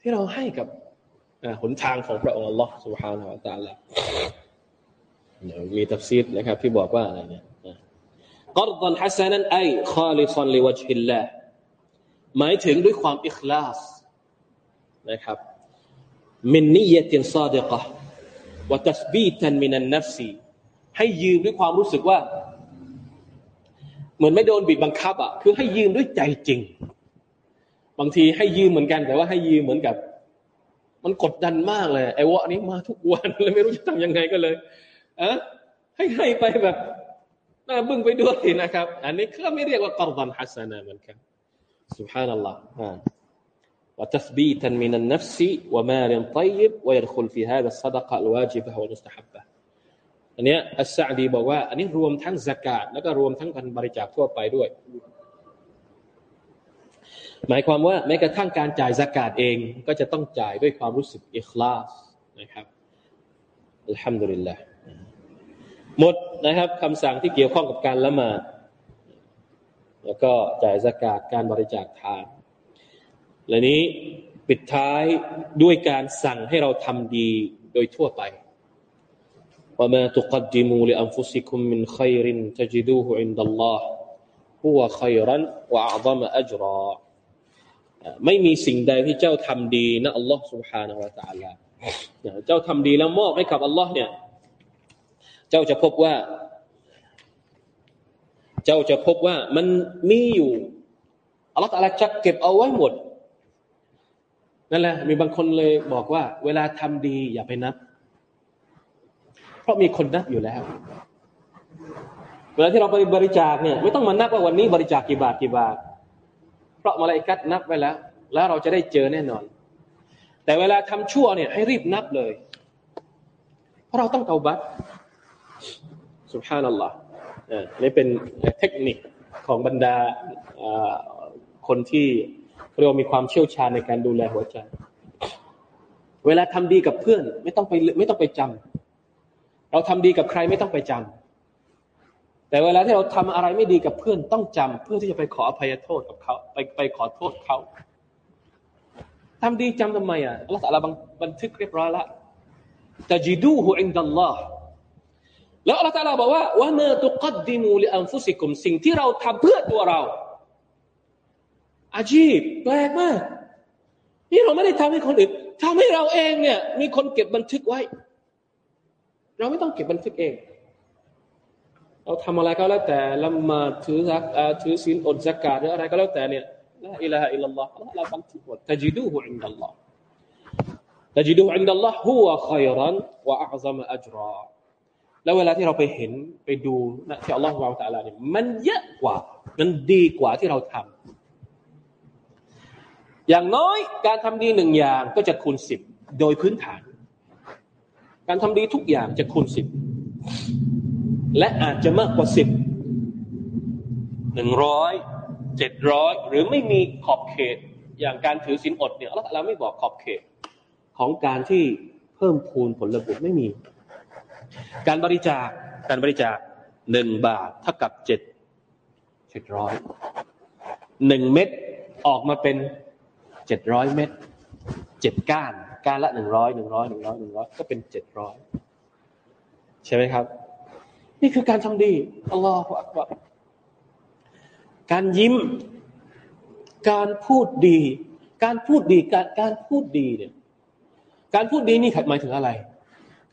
ที่เราให้กับ หนทางของพระองค์อัลลอฮ์ سبحانه และ تعالى มีตัฟซีดนะครับที่บอกว่าอะไรเนี่ยกอรดันฮัสนันไอคาลิซันลิวจฮิลลาหมายถึงด้วยความอิคลาสนะครับมินนิยตินซาดิกะวะตัสบีตันมินันนัฟซีให้ยืมด้วยความรู้สึกว่า เหมือนไม่โดนบีบบังคับอ่ะคือให้ยืมด้วยใจจริง บางทีให้ยืมเหมือนกัน แต่ว่าให้ยืมเหมือนกับ มันกดดันมากเลยไอ้วะนี้มาทุกวันเลยไม่รู้จะทำยังไงก็เลยอะให้ให้ไปแบบน่าบึ้งไปด้วยนะครับ อันนี้ก็ไม่เรียกว่ากอรดันฮัสนาเหมือนกัน سبحان الله وتثبيتا من النفس ومال طيب ويدخل في هذا الصدقة الواجبة والمستحبة อันนี้อัสซาดีบอกว่า อันนี้รวมทั้งสกาดแล้วก็รวมทั้งการบริจาคทั่วไปด้วย หมายความว่าแม้กระทั่งการจ่ายสกาดเอง ก็จะต้องจ่ายด้วยความรู้สึกอิคลาสนะครับอัลฮัมดุลิลลาห์หมดนะครับคำสั่งที่เกี่ยวข้องกับการละหมาดแล้วก็จ่ายสกาดการบริจาคทานและนี้ปิดท้ายด้วยการสั่งให้เราทำดีโดยทั่วไป وما تقدموا لأنفسكم من خير تجدوه عند الله هو خيرا وأعظم أجرا ไม่มีสิ่งใดที่เจ้าทำดีนะอัลลอฮ์ سبحانه และ تعالى เจ้าทำดีแล้วมอบให้กับอัลลอฮ์เนี่ยเจ้าจะพบว่า เจ้าจะพบว่ามันมีอยู่อัลลอฮฺจะเก็บเอาไว้หมด นั่นแหละ มีบางคนเลยบอกว่า เวลาทำดี อย่าไปนับ เพราะมีคนนับอยู่แล้ว เวลาที่เราไปบริจาคเนี่ย ไม่ต้องมานับว่าวันนี้บริจาคกี่บาทกี่บาท เพราะมาลายกัดนับไว้แล้ว แล้วเราจะได้เจอแน่นอน แต่เวลาทำชั่วเนี่ยให้รีบนับเลย เพราะเราต้องเตาบัตสุภานัลลอฮ์นี่เป็นเทคนิคของบรรดาคนที่เรียกว่ามีความเชี่ยวชาญในการดูแลหัวใจ เวลาทำดีกับเพื่อน ไม่ต้องไปไม่ต้องไปจำเราทำดีกับใครไม่ต้องไปจำ แต่เวลาที่เราทำอะไรไม่ดีกับเพื่อนต้องจำเพื่อที่จะไปขออภัยโทษกับเขาไปไปขอโทษเขาทำดีจำทำไมอะอัลลอฮฺบันทึกเรียบร้อยล้วแต่จิดูหูอินดัลลอฮ์แล้วอัลลอฮฺบอกว่าว่าเมื่อตุกัดดิมูลิอันฟุสิกุมสิ่งที่เราทำเพื่อตัวเรา อาชีพแปลกมากนี่เราไม่ได้ทำให้คนอื่นทำให้เราเองเนี่ย มีคนเก็บบันทึกไว้ เราไม่ต้องเก็บบันทึกเอง เราทำอะไรก็แล้วแต่ละมาถือซักถือศีลอดซักกาหรืออะไรก็แล้วแต่เนี่ยلا إله إلا الله เราบันทึกหมดتجدوه عند الله تجدوه عند الله هو خيرا وأعظم أجرا แล้วเวลาที่เราไปเห็นไปดูนะที่อัลลอฮฺวาตาลาเนี่ยมันเยอะกว่า มันดีกว่าที่เราทำอย่างน้อยการทำดีหนึ่งอย่างก็จะคูณสิบโดยพื้นฐาน การทำดีทุกอย่างจะคูณสิบ และอาจจะมากกว่าสิบหนึ่งร้อยเจ็ดร้อยหรือไม่มีขอบเขตอย่างการถือศีลอดเนี่ยเราไม่บอกขอบเขตของการที่เพิ่มพูนผลบุญไม่มี การบริจาคการบริจาคหนึ่งบาทเท่ากับเจ็ดเจ็ดร้อยหนึ่งเม็ดออกมาเป็นเจ็ดร้อยเม็ดเจ็ดก้านก้านละหนึ่งร้อยหนึ่งร้อยหนึ่งร้อยหนึ่งร้อยก็เป็นเจ็ดร้อยใช่ไหมครับ นี่คือการทำดีอัลลอฮฺอักบารการยิ้ม การพูดดี การพูดดีการการพูดดีเนี่ยการพูดดีนี่หมายถึงอะไร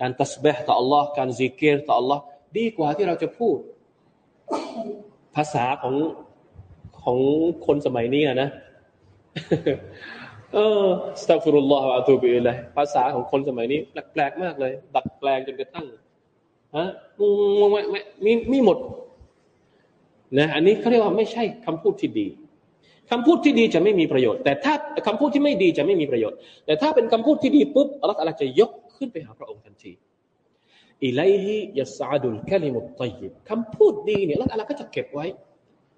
การตัสบห์ต่อ Allah การซิกเกตต่อ Allah ดีกว่าที่เราจะพูด ภาษาของของคนสมัยนี้นะ เออสตัฟุรุลลอฮฺอะตูบิเลยภาษาของคนสมัยนี้แปลกๆมากเลยดัดแปลงจนกระทั่ง ฮะมีมีหมดนะอันนี้เขาเรียกว่าไม่ใช่คำพูดที่ดีคำพูดที่ดีจะไม่มีประโยชน์ แต่ถ้าคำพูดที่ไม่ดีจะไม่มีประโยชน์ แต่ถ้าเป็นคำพูดที่ดีปุ๊บอัลลอฮฺจะยกขึ้นไปหาพระองค์ทันทีอิไลฮิยัสอาดุลกะลิมุตตัยิบคำพูดดีเนี่ยอัลลอฮฺก็จะเก็บไว้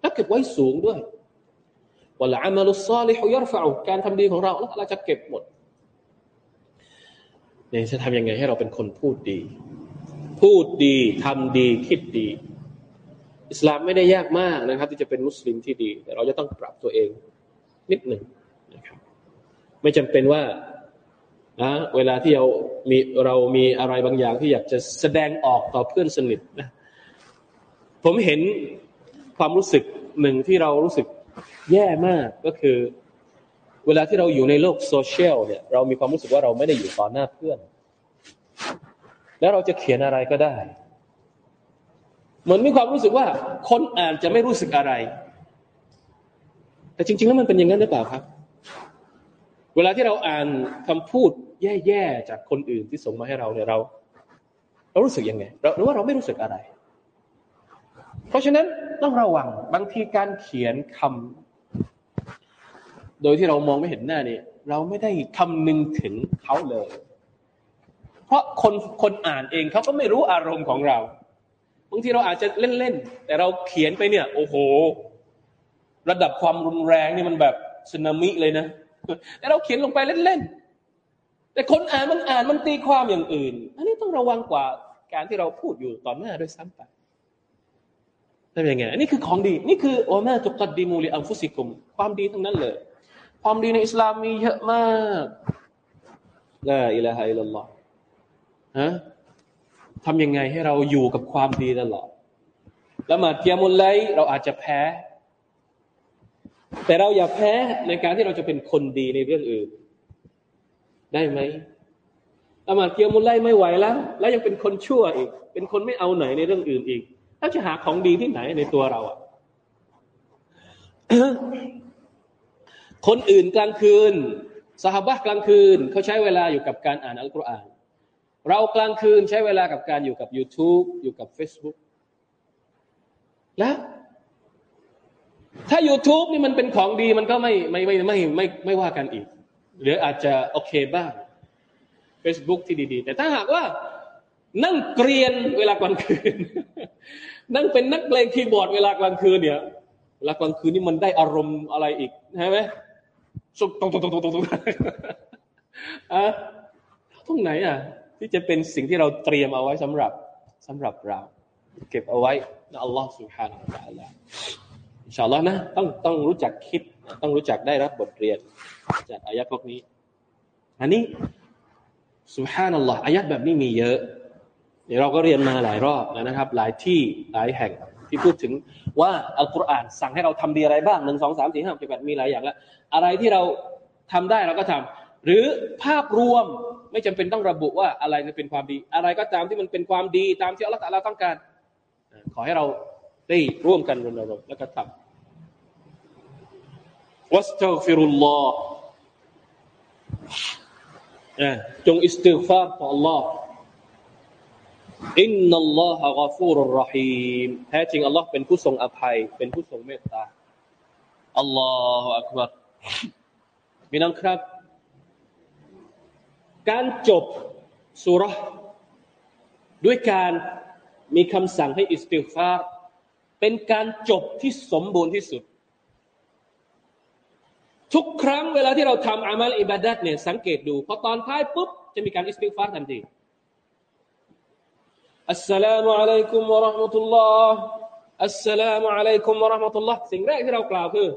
และเก็บไว้สูงด้วยวะละอามัลุซาลิฮุยรฟะอุการทำดีของเราอัลลอฮฺจะเก็บหมดเนี่ยจะทำยังไงให้เราเป็นคนพูดดี พูดดีทำดีคิดดี อิสลามไม่ได้ยากมากนะครับ ที่จะเป็นมุสลิมที่ดี แต่เราจะต้องปรับตัวเองนิดหนึ่งนะครับ ไม่จำเป็นว่านะเวลาที่เรามีเรามีอะไรบางอย่างที่อยากจะแสดงออกต่อเพื่อนสนิทนะผมเห็นความรู้สึกหนึ่งที่เรารู้สึกแย่มากก็คือ เวลาที่เราอยู่ในโลกโซเชียลเนี่ยเรามีความรู้สึกว่าเราไม่ได้อยู่ต่อหน้าเพื่อน แล้วเราจะเขียนอะไรก็ได้ เหมือนมีความรู้สึกว่า คนอ่านจะไม่รู้สึกอะไร แต่จริง ๆ แล้วมันเป็นอย่างนั้นหรือเปล่าครับ เวลาที่เราอ่านคำพูดแย่ๆจากคนอื่นที่ส่งมาให้เราเนี่ยเรา เรารู้สึกยังไงเราหรือว่าเราไม่รู้สึกอะไร เพราะฉะนั้นต้องระวังบางทีการเขียนคำโดยที่เรามองไม่เห็นหน้านี่เราไม่ได้คำนึงถึงเขาเลย เพราะคนคนอ่านเองเขาก็ไม่รู้อารมณ์ของเราบางทีเราอาจจะเล่นๆแต่เราเขียนไปเนี่ย โอ้โห ระดับความรุนแรงนี่มันแบบสึนามิเลยนะแต่เราเขียนลงไปเล่นๆแต่คนอ่านมันอ่านมันตีความอย่างอื่น อันนี้ต้องระวังกว่าการที่เราพูดอยู่ต่อหน้าด้วยซ้ำไปทำยังไงอันนี้คือของดี นี่คือโอมาตุกัดดิมูลิอัลฟุซิกุม ความดีทั้งนั้นเลย ความดีในอิสลามมีเยอะมากลาอิลาฮะอิลลัลลอฮ์ ฮะทำยังไงให้เราอยู่กับความดีตลอดละหมาดเกียมุลไลเราอาจจะแพ้ แต่เราอย่าแพ้ในการที่เราจะเป็นคนดีในเรื่องอื่น ได้ไหมละหมาดเกียมุลไลไม่ไหวแล้ว แล้วยังเป็นคนชั่วอีก เป็นคนไม่เอาไหนในเรื่องอื่นอีกแล้วจะหาของดีที่ไหนในตัวเราอะคนอื่นกลางคืนสหบะกลางคืน เขาใช้เวลาอยู่กับการอ่านอัลกุรอาน เรากลางคืนใช้เวลากับการอยู่กับ YouTube อยู่กับ Facebook และถ้า YouTube นี่มันเป็นของดีมันก็ไม่ไม่ไม่ไม่ไม่ไม่ว่ากันอีก หรืออาจจะโอเคบ้าง Facebook ที่ดี ๆ แต่ถ้าหากว่า นั่งเกรียนเวลากลางคืน นั่งเป็นนักเลงคีย์บอร์ดเวลากลางคืนเนี่ยเวลากลางคืนนี่มันได้อารมณ์อะไรอีกใช่ไหมสุกตรงตรงตรงตรงตรงอะตรงไหนอะ ที่จะเป็นสิ่งที่เราเตรียมเอาไว้สำหรับสำหรับเรา เก็บเอาไว้นะอัลลอฮฺสุฮานาอัลลอฮฺอินชาอัลลอนะต้องต้องรู้จักคิด ต้องรู้จักได้รับบทเรียน จากอายะพวกนี้ อันนี้สุฮานัลลอฮ์อายะแบบนี้มีเยอะเดี๋ยวเราก็เรียนมาหลายรอบแล้วนะครับ หลายที่หลายแห่งที่พูดถึงว่าอัลกุรอานสั่งให้เราทำดีอะไรบ้างหนึ่งสองสามสี่ห้าหกเจ็ดแปดมีหลายอย่างแล้วอะไรที่เราทำได้เราก็ทำ หรือภาพรวม ไม่จำเป็นต้องระบุว่าอะไรจะเป็นความดี อะไรก็ตามที่มันเป็นความดีตามที่อัลลอฮฺต้องการ ขอให้เราได้ร่วมกันรณรงค์แล้วก็ทำวัสตัฟิรุลลอฮ์จงอิสติฟารต่อ Allah อินนัลลอฮะกาฟูรุรรหีมแท้จริงอัลลอฮ์เป็นผู้ทรงอภัย เป็นผู้ทรงเมตตาอัลลอฮฺอักบัรมีน้องครับ การจบสุรด้วยการมีคำสั่งให้อิสติฟาร์เป็นการจบที่สมบูรณ์ที่สุด ทุกครั้งเวลาที่เราทำอามัลอิบาดัตเนี่ยสังเกตดูพอตอนท้ายปุ๊บจะมีการอิสติฟาร์ทันทีالسلام عليكم ورحمة الله السلام عليكم ورحمة الله สิ่งแรกที่เรากล่าวคือ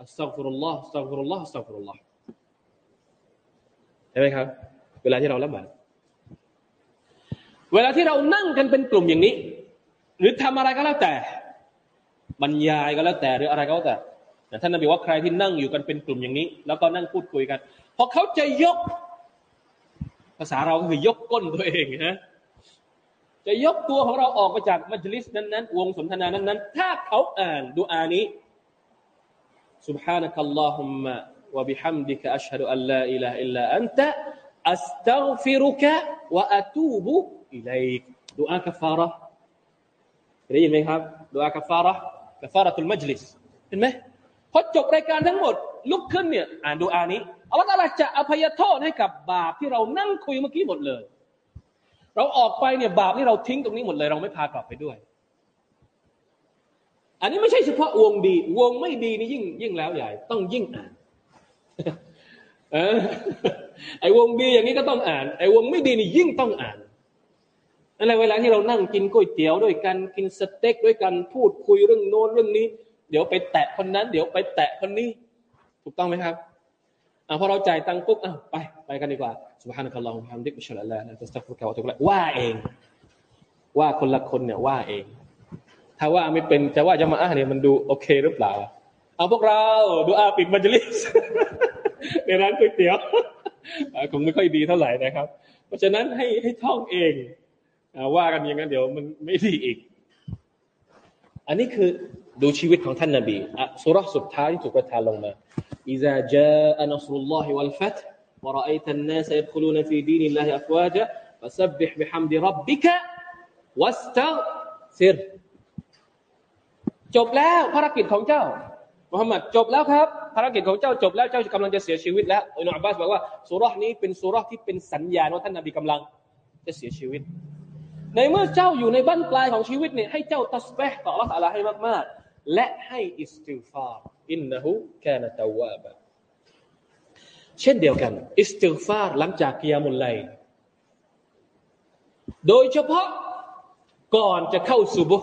أستغفر الله أستغفر الله أستغفر الله ใช่ไหมครับ เวลาที่เราละหมาดเวลาที่เรานั่งกันเป็นกลุ่มอย่างนี้ หรือทำอะไรก็แล้วแต่ บรรยายก็แล้วแต่หรืออะไรก็แล้วแต่ ท่านนบีว่าใครที่นั่งอยู่กันเป็นกลุ่มอย่างนี้ แล้วก็นั่งพูดคุยกันพอเขาจะยก ภาษาเราก็คือยกก้นตัวเองนะจะยกตัวของเราออกมาจากมัจลิสนั้นๆวงสนทนานั้นๆถ้าเขาอ่านดูอานี้ سبحانك اللهم وبحمدك أشهد أن لا إله إلا أنت أستغفرك وأتوب إليك ดูอาคัฟฟาระได้ยินไหมครับดูอาคัฟฟาระคัฟฟาระตุลมัจลิสเห็นไหมพอจบรายการทั้งหมด ลุกขึ้นเนี่ยอ่านดูอานี้อัลลอฮฺจะอภัยโทษให้กับบาปที่เรานั่งคุยเมื่อกี้หมดเลย เราออกไปเนี่ยบาปที่เราทิ้งตรงนี้หมดเลย เราไม่พากลับไปด้วย อันนี้ไม่ใช่เฉพาะวงดี วงไม่ดีนี่ยิ่งยิ่งแล้วใหญ่ ต้องยิ่งอ่านเออ ไอ้วงดีอย่างนี้ก็ต้องอ่าน ไอ้วงไม่ดีนี่ยิ่งต้องอ่านอะไรเวลาที่เรานั่งกินก๋วยเตี๋ยวด้วยกันกินสเต็กด้วยกันพูดคุยเรื่องโน้นเรื่องนี้ เดี๋ยวไปแตะคนนั้น เดี๋ยวไปแตะคนนี้ ถูกต้องไหมครับอ่าพอเราจ่ายตังค์ปุ๊บอะไปไปกันดีกว่าสุบฮานะคัลลอฮุฮัมดิกบิชลลานะตัสตัฟุกะวะตุกละว่าเอง ว่าคนละคนเนี่ยว่าเอง ถ้าว่าไม่เป็นจะว่าจะมาอะเนี่ยมันดูโอเคหรือเปล่า เอาพวกเราดูอาปิดมัจลิส ในร้านก๋วยเตี๋ยวคงไม่ค่อยดีเท่าไหร่นะครับ เพราะฉะนั้นให้ให้ท่องเองว่ากันอย่างนั้นเดี๋ยวมันไม่ดีอีก อันนี้คือดูชีวิตของท่านนาบีอ่ะสุรสุดท้ายที่ถูกประทานลงมา إذا جاء نصر الله والفتح ورأيت الناس يدخلون في دين الله أفواجا فسبح بحمد ربك واستغفر จบแล้วภารกิจของเจ้า มุฮัมมัดจบแล้วครับภารกิจของเจ้าจบแล้วเจ้ากำลังจะเสียชีวิตแล้วอินุอับบาสบอกว่าสุรนี้เป็นสุรที่เป็นสัญญาณว่าท่านนบีกำลังจะเสียชีวิต ในเมื่อเจ้าอยู่ในบั้นปลายของชีวิตเนี่ยให้เจ้าตัสบห์ต่อละตัลาให้มากๆ และให้อิสติฟาร์อินนะฮุกานตาวาบะเช่นเดียวกัน อิสติฟาร์หลังจากกิยามุลไลโดยเฉพาะก่อนจะเข้าสุบุ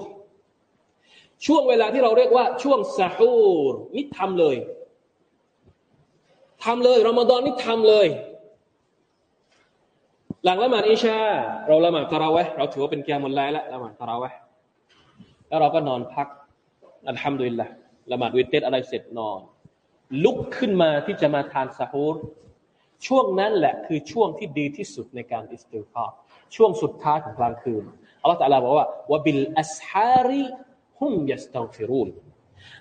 ช่วงเวลาที่เราเรียกว่าช่วงซาฮูรนี่ทำเลยทำเลยรอมฎอนนี่ทำเลย หลังละหมาดอิชา เราละหมาดตะราเวะเราถือว่าเป็นเกียร์มุลไลแล้วละหมาดตะราเวะแล้วเราก็นอนพักอัลฮัมดุลิลละละหมาดวิเตรอะไรเสร็จนอน ลุกขึ้นมาที่จะมาทานซาฮูรช่วงนั้นแหละคือช่วงที่ดีที่สุดในการอิสติฟาช่วงสุดท้ายของกลางคืนอัลลอฮฺตะลาบอกว่าوبالأسحار هم يستغفرون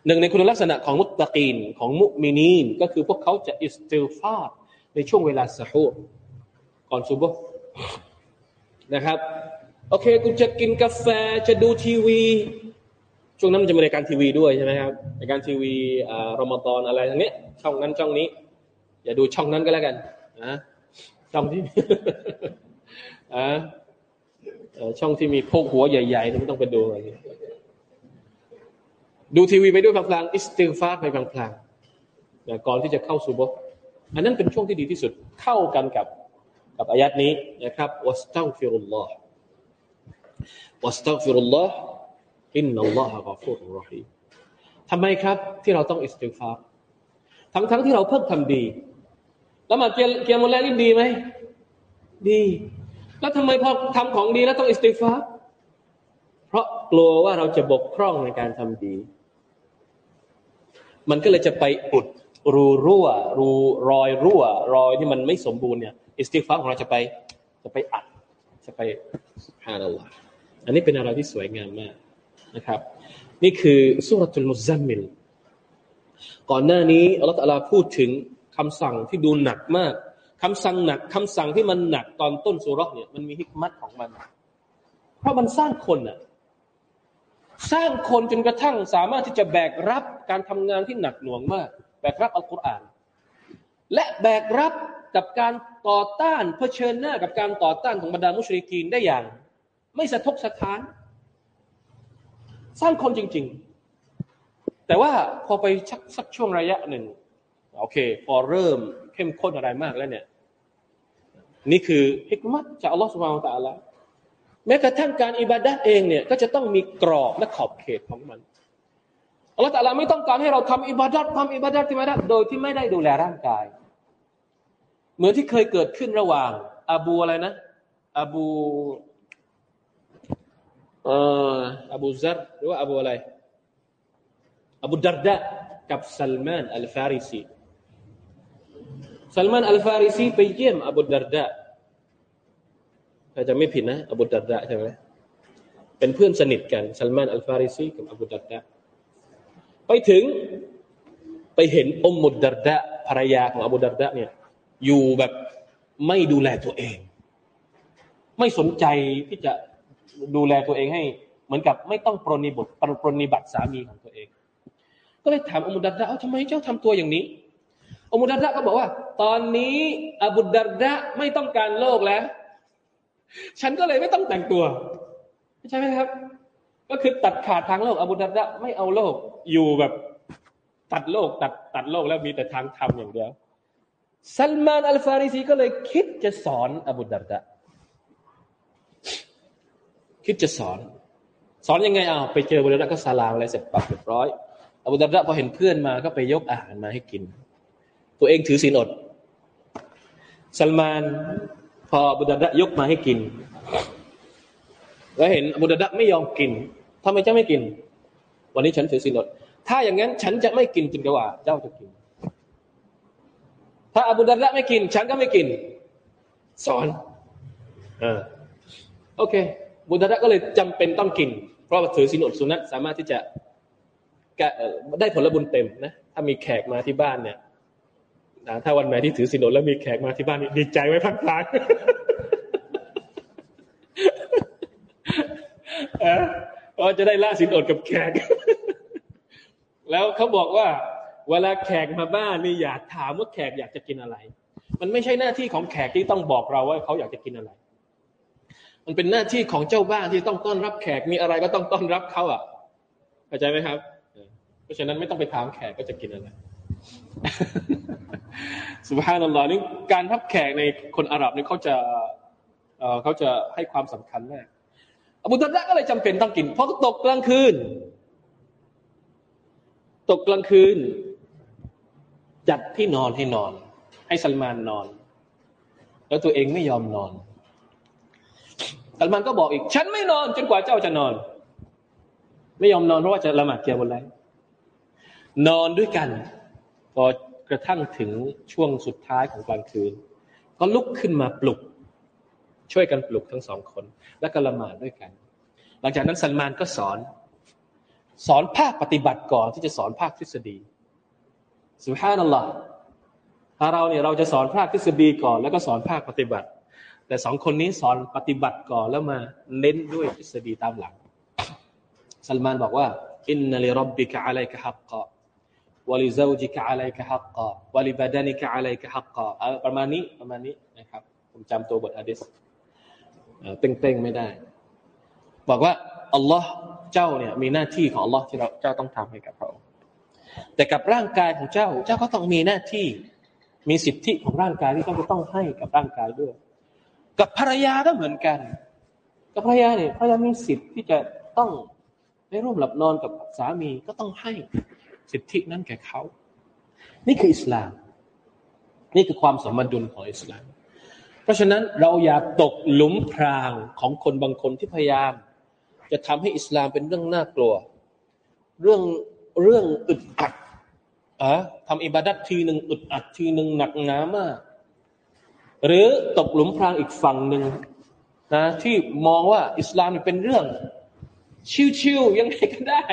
หนึ่งในคุณลักษณะของมุตตะกีนของมุมินีนก็คือพวกเขาจะอิสติฟาในช่วงเวลาซาฮูก่อนซุบฮ์นะครับโอเคคุณจะกินกาแฟจะดูทีวี ช่วงนั้นมันจะมีรายการทีวีด้วยใช่ไหมครับรายการทีวีอ่ารอมฎอนอะไรทั้งนี้ช่องนั้นช่องนี้ อย่าดูช่องนั้นก็แล้วกันนะช่องที่อ่าช่องที่มีพวกหัวใหญ่ๆไม่ต้องไปดูอะไร ดูทีวีไปด้วยพลางๆอิสติลฟาไปพลางๆก่อนที่จะเข้าสู่บอันนั้นเป็นช่วงที่ดีที่สุดเข้ากันกับกับอายัดนี้นะครับواستغفروا الله واستغفروا الله إن الله غفور رحيم ทำไมครับที่เราต้องอิสติฟาร์ทั้งทั้งที่เราเพิ่งทำดี แล้วมากียากียามุลลัยล์นี่ดีไหมดี แล้วทำไมพอทำของดีแล้วต้องอิสติฟาร์เพราะกลัวว่าเราจะบกพร่องในการทำดี มันก็เลยจะไปอุดรูรั่ว รูรอยรั่ว รอยที่มันไม่สมบูรณ์เนี่ยอิสติฟาของเราจะไปจะไปอัด จะไปฮานัลละอันนี้เป็นอะไรที่สวยงามมากนะครับ นี่คือสุรทูลมุซัมมิลก่อนหน้านี้อัลลอฮฺพูดถึงคำสั่งที่ดูหนักมากคำสั่งหนักคำสั่งที่มันหนักตอนต้นสุรษเนี่ยมันมีฮิกมัตของมัน เพราะมันสร้างคนอะ สร้างคนจนกระทั่งสามารถที่จะแบกรับการทำงานที่หนักหน่วงมาก แบกรับอัลกุรอาน และแบกรับกับการต่อต้านเผชิญหน้ากับการต่อต้านของบรรดามุชริกีนได้อย่าง ไม่สะทกสะท้าน สร้างคนจริง ๆ แต่ว่าพอไปชักสักช่วงระยะหนึ่งโอเค พอเริ่มเข้มข้นอะไรมากแล้วเนี่ย นี่คือฮิกมัตจากอัลลอฮฺสุบฮานตะอัลล แม้กระทั่งการอิบาดัตเองเนี่ยก็จะต้องมีกรอบและขอบเขตของมันอัลลอฮฺตะลาไม่ต้องการให้เราทำอิบาดัตทำอิบาดัตอิบาดัตโดยที่ไม่ได้ดูแลร่างกาย เหมือนที่เคยเกิดขึ้นระหว่างอบูอะไรนะอบูเอ่ออบูซัรหรือว่าอบูอะไรอบูดารดะกับซัลมานอัลฟาริซีซัลมานอัลฟาริซีไปเยี่ยมอบูดาร์ดะ ถ้าจะไม่ผิดนะ อบูดาร์ดะใช่ไหมเป็นเพื่อนสนิทกันซัลมานอัลฟาริซีกับอบูดาร์ดะไปถึงไปเห็นอุมมุดดาร์ดะภรรยาของอบูดาร์ดะเนี่ย อยู่แบบไม่ดูแลตัวเอง ไม่สนใจที่จะดูแลตัวเองให้ เหมือนกับไม่ต้องปรนิบัติปรนิบัติสามีของตัวเอง ก็เลยถามอุมมุดดาร์ดะเอาทำไมเจ้าทำตัวอย่างนี้อุมมุดดาร์ดะก็บอกว่า ตอนนี้อบุดัดดะไม่ต้องการโลกแล้ว ฉันก็เลยไม่ต้องแต่งตัว ใช่ไหมครับ ก็คือตัดขาดทางโลกอบุดัดดะไม่เอาโลกอยู่แบบตัดโลกตัดตัดโลกแล้วมีแต่ทางธรรมอย่างเดียวซัลมานอัลฟาริซีก็เลยคิดจะสอนอบูดัรดะคิดจะสอน สอนยังไงเอาไปเจออบูดัรดะก็สลามอะไรเสร็จปับเรียบร้อยอบูดัรดะพอเห็นเพื่อนมาก็ไปยกอาหารมาให้กิน ตัวเองถือศีลอดซัลมาน พอบูดัรดะยกมาให้กิน แล้วเห็นบูดัรดะไม่ยอมกินทำไมเจ้าไม่กิน วันนี้ฉันถือศีลอด ถ้าอย่างนั้นฉันจะไม่กินจนกว่า เจ้าจะกิน ถ้าอบูดาระไม่กิน ฉันก็ไม่กิน สอนอโอเคบุดาระก็เลยจำเป็นต้องกิน เพราะถือสินอดสุนัตสามารถที่จะได้ผลบุญเต็มนะ ถ้ามีแขกมาที่บ้านเนี่ย ถ้าวันไหนที่ถือสินอดแล้วมีแขกมาที่บ้านดีใจไว้พักพลางเออจะได้ล่าสินอดกับแขก แล้วเขาบอกว่า เวลาแขกมาบ้านนี่อยากถามว่าแขกอยากจะกินอะไร มันไม่ใช่หน้าที่ของแขกที่ต้องบอกเราว่าเขาอยากจะกินอะไร มันเป็นหน้าที่ของเจ้าบ้านที่ต้องต้อนรับแขกมีอะไรก็ต้องต้อนรับเขาอะเข้าใจไหมครับ เพราะฉะนั้นไม่ต้องไปถามแขกก็จะกินอะไร สุภาพนัลลอฮ์นี่การรับแขกในคนอาหรับนี่เขาจะเขาจะให้ความสำคัญมากอบูดัรดะก็เลยจำเป็นต้องกิน เพราะตกกลางคืน ตกกลางคืน จัดที่นอนให้นอน ให้สัลมานนอน แล้วตัวเองไม่ยอมนอนสัลมานก็บอกอีก ฉันไม่นอนจนกว่าเจ้าจะนอน ไม่ยอมนอนเพราะว่าจะละหมาดเกียร์บนไรนอนด้วยกัน พอกระทั่งถึงช่วงสุดท้ายของกลางคืน ก็ลุกขึ้นมาปลุก ช่วยกันปลุกทั้งสองคน แล้วก็ละหมาดด้วยกัน หลังจากนั้นสัลมานก็สอน สอนภาคปฏิบัติก่อนที่จะสอนภาคทฤษฎีสุภาพนั่นแหละถ้าเราเนี่ยเราจะสอนภาคทฤษฎีก่อน แล้วก็สอนภาคปฏิบัติ แต่สองคนนี้สอนปฏิบัติก่อนแล้วมาเน้นด้วยทฤษฎีตามหลังซัลมานบอกว่าอินนัลิรับบิกะอะลัยกะฮักกะ วลิซาจิกะอะลัยกะฮักกะวลิบาดานิกะอะลัยกะฮักกะประมาณนี้ประมาณนี้นะครับ ผมจำตัวบทอะดิษเป้งๆไม่ได้ บอกว่าอัลลอฮ์เจ้าเนี่ยมีหน้าที่ของอัลลอฮ์ที่เราเจ้าต้องทำให้กับเราแต่กับร่างกายของเจ้า เจ้าก็ต้องมีหน้าที่ มีสิทธิของร่างกายที่เจ้าจะต้องให้กับร่างกายด้วย กับภรรยาก็เหมือนกัน กับภรรยาเนี่ยภรรยามีสิทธิ์ที่จะต้องได้ร่วมหลับนอนกับสามีก็ต้องให้ สิทธินั้นแก่เขา นี่คืออิสลาม นี่คือความสมดุลของอิสลาม เพราะฉะนั้นเราอย่าตกหลุมพรางของคนบางคนที่พยายาม จะทำให้อิสลามเป็นเรื่องน่ากลัว เรื่องเรื่องอึดอัดอะทำอิบาดัตทีหนึ่งอึดอัดทีหนึ่งหนักหนามาก หรือตกหลุมพรางอีกฝั่งหนึ่งนะที่มองว่าอิสลามเป็นเรื่อง ชิวๆยังไงก็ได้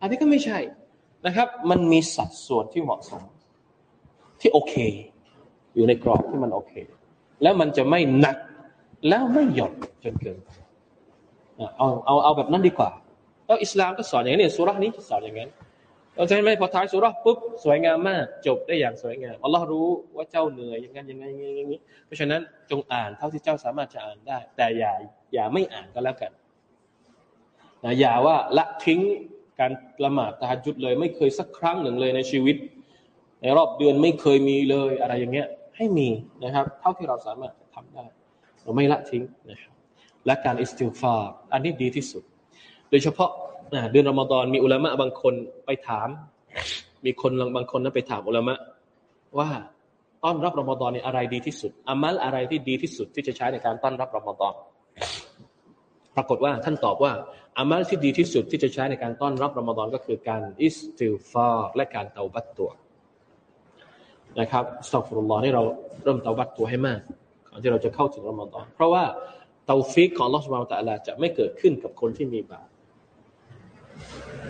อันนี้ก็ไม่ใช่ นะครับ มันมีสัดส่วนที่เหมาะสม ที่โอเค อยู่ในกรอบที่มันโอเค แล้วมันจะไม่หนัก แล้วไม่หย่อนจนเกินเอาเอาเอาแบบนั้นดีกว่าแล้วอิสลามก็สอนอย่างนี้สุรานี้สอนอย่างนั้นเราจะไหมพอท้ายสุราปุ๊บสวยงามมาก จบได้อย่างสวยงามอัลลอฮ์รู้ว่าเจ้าเหนื่อยอย่างนั้นอย่างนั้นอย่างนี้ เพราะฉะนั้นจงอ่านเท่าที่เจ้าสามารถจะอ่านได้ แต่อย่าอย่าไม่อ่านก็แล้วกันนะอย่าว่าละทิ้ง การละหมาดตาจุดเลย ไม่เคยสักครั้งหนึ่งเลยในชีวิต ในรอบเดือนไม่เคยมีเลยอะไรอย่างเงี้ย ให้มีนะครับ เท่าที่เราสามารถทำได้ เราไม่ละทิ้งนะครับและการอิสติฟาอันนี้ดีที่สุด โดยเฉพาะเดือนรอมฎอนมีอุลามะบางคนไปถาม มีคนบางคนนั้นไปถามอุลามะว่าต้อนรับรอมฎอนนี่อะไรดีที่สุดอามัลอะไรที่ดีที่สุดที่จะใช้ในการต้อนรับรอมฎอน ปรากฏว่าท่านตอบว่าอามัลที่ดีที่สุดที่จะใช้ในการต้อนรับรอมฎอนก็คือการอิสติฟาร์และการเตาบัตตัวนะครับأستغفر الله ให้เราเริ่มเตาบัตตัวให้มากก่อนที่เราจะเข้าถึงรอมฎอน เพราะว่าเตาฟิกของอัลลอฮฺซุบฮานะฮูวะตะอาลาจะไม่เกิดขึ้นกับคนที่มีบาป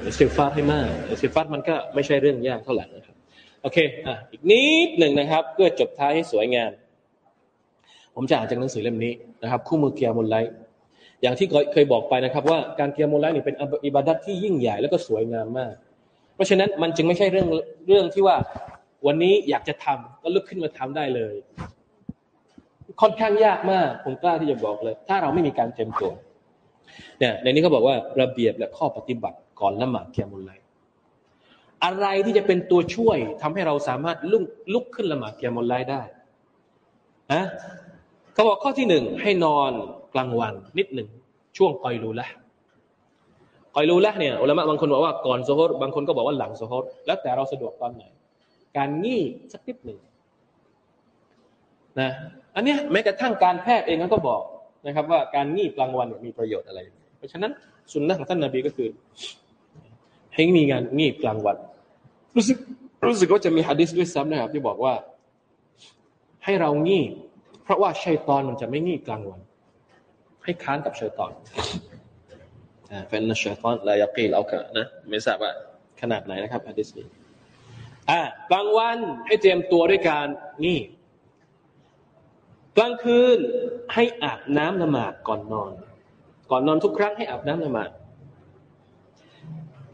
อิสติฟาร์ให้มากอิสติฟาร์มันก็ไม่ใช่เรื่องยากเท่าไหร่นะครับโอเคอะอีกนิดหนึ่งนะครับ เพื่อจบท้ายให้สวยงามผมจะอ่านจากหนังสือเล่มนี้นะครับ คู่มือเกียร์มุลไล อย่างที่เคยบอกไปนะครับว่าการเกียร์มุลไลนี่เป็นอิบาดัตที่ยิ่งใหญ่แล้วก็สวยงามมาก เพราะฉะนั้นมันจึงไม่ใช่เรื่องเรื่องที่ว่าวันนี้อยากจะทำก็ลุกขึ้นมาทำได้เลย ค่อนข้างยากมากผมกล้าที่จะบอกเลย ถ้าเราไม่มีการเตรียมตัวเนี่ยในนี้เขาบอกว่าระเบียบและข้อปฏิบัติก่อนละหมาดเกียร์มุลไลอะไรที่จะเป็นตัวช่วยทำให้เราสามารถลุกลุกขึ้นละหมาดเกียร์มุลไลได้อะเขาบอกข้อที่หนึ่งให้นอน กลางวันนิดหนึ่งช่วงคอยรู้ละคอยรู้ละเนี่ยอุลามะบางคนบอกว่าก่อนโซฮดบางคนก็บอกว่าหลังโซฮดแล้วแต่เราสะดวกตอนไหน การงี่สักนิดหนึ่งนะอันนี้แม้กระทั่งการแพทย์เองก็บอกนะครับ ว่าการงี่กลางวันเนี่ยมีประโยชน์อะไร เพราะฉะนั้นสุนนะของท่านนาบีก็คือ ให้มีงานงี่กลางวัน รู้สึกรู้สึกว่าจะมีฮะดิษด้วยซ้ำนะครับ ที่บอกว่า ให้เรางี่ เพราะว่าชัยตอนมันจะไม่งี่กลางวัน ให้ค้านกับชัยตอนเป็นชัยตอนลายกีเราค่ะนะไม่ทราบว่าขนาดไหนนะครับฮะดิษนี้อ่ากลางวันให้เตรียมตัวด้วยการงี่กลางคืนให้อาบน้ำละหมาดก่อนนอน ก่อนนอนทุกครั้งให้อาบน้ำละหมาด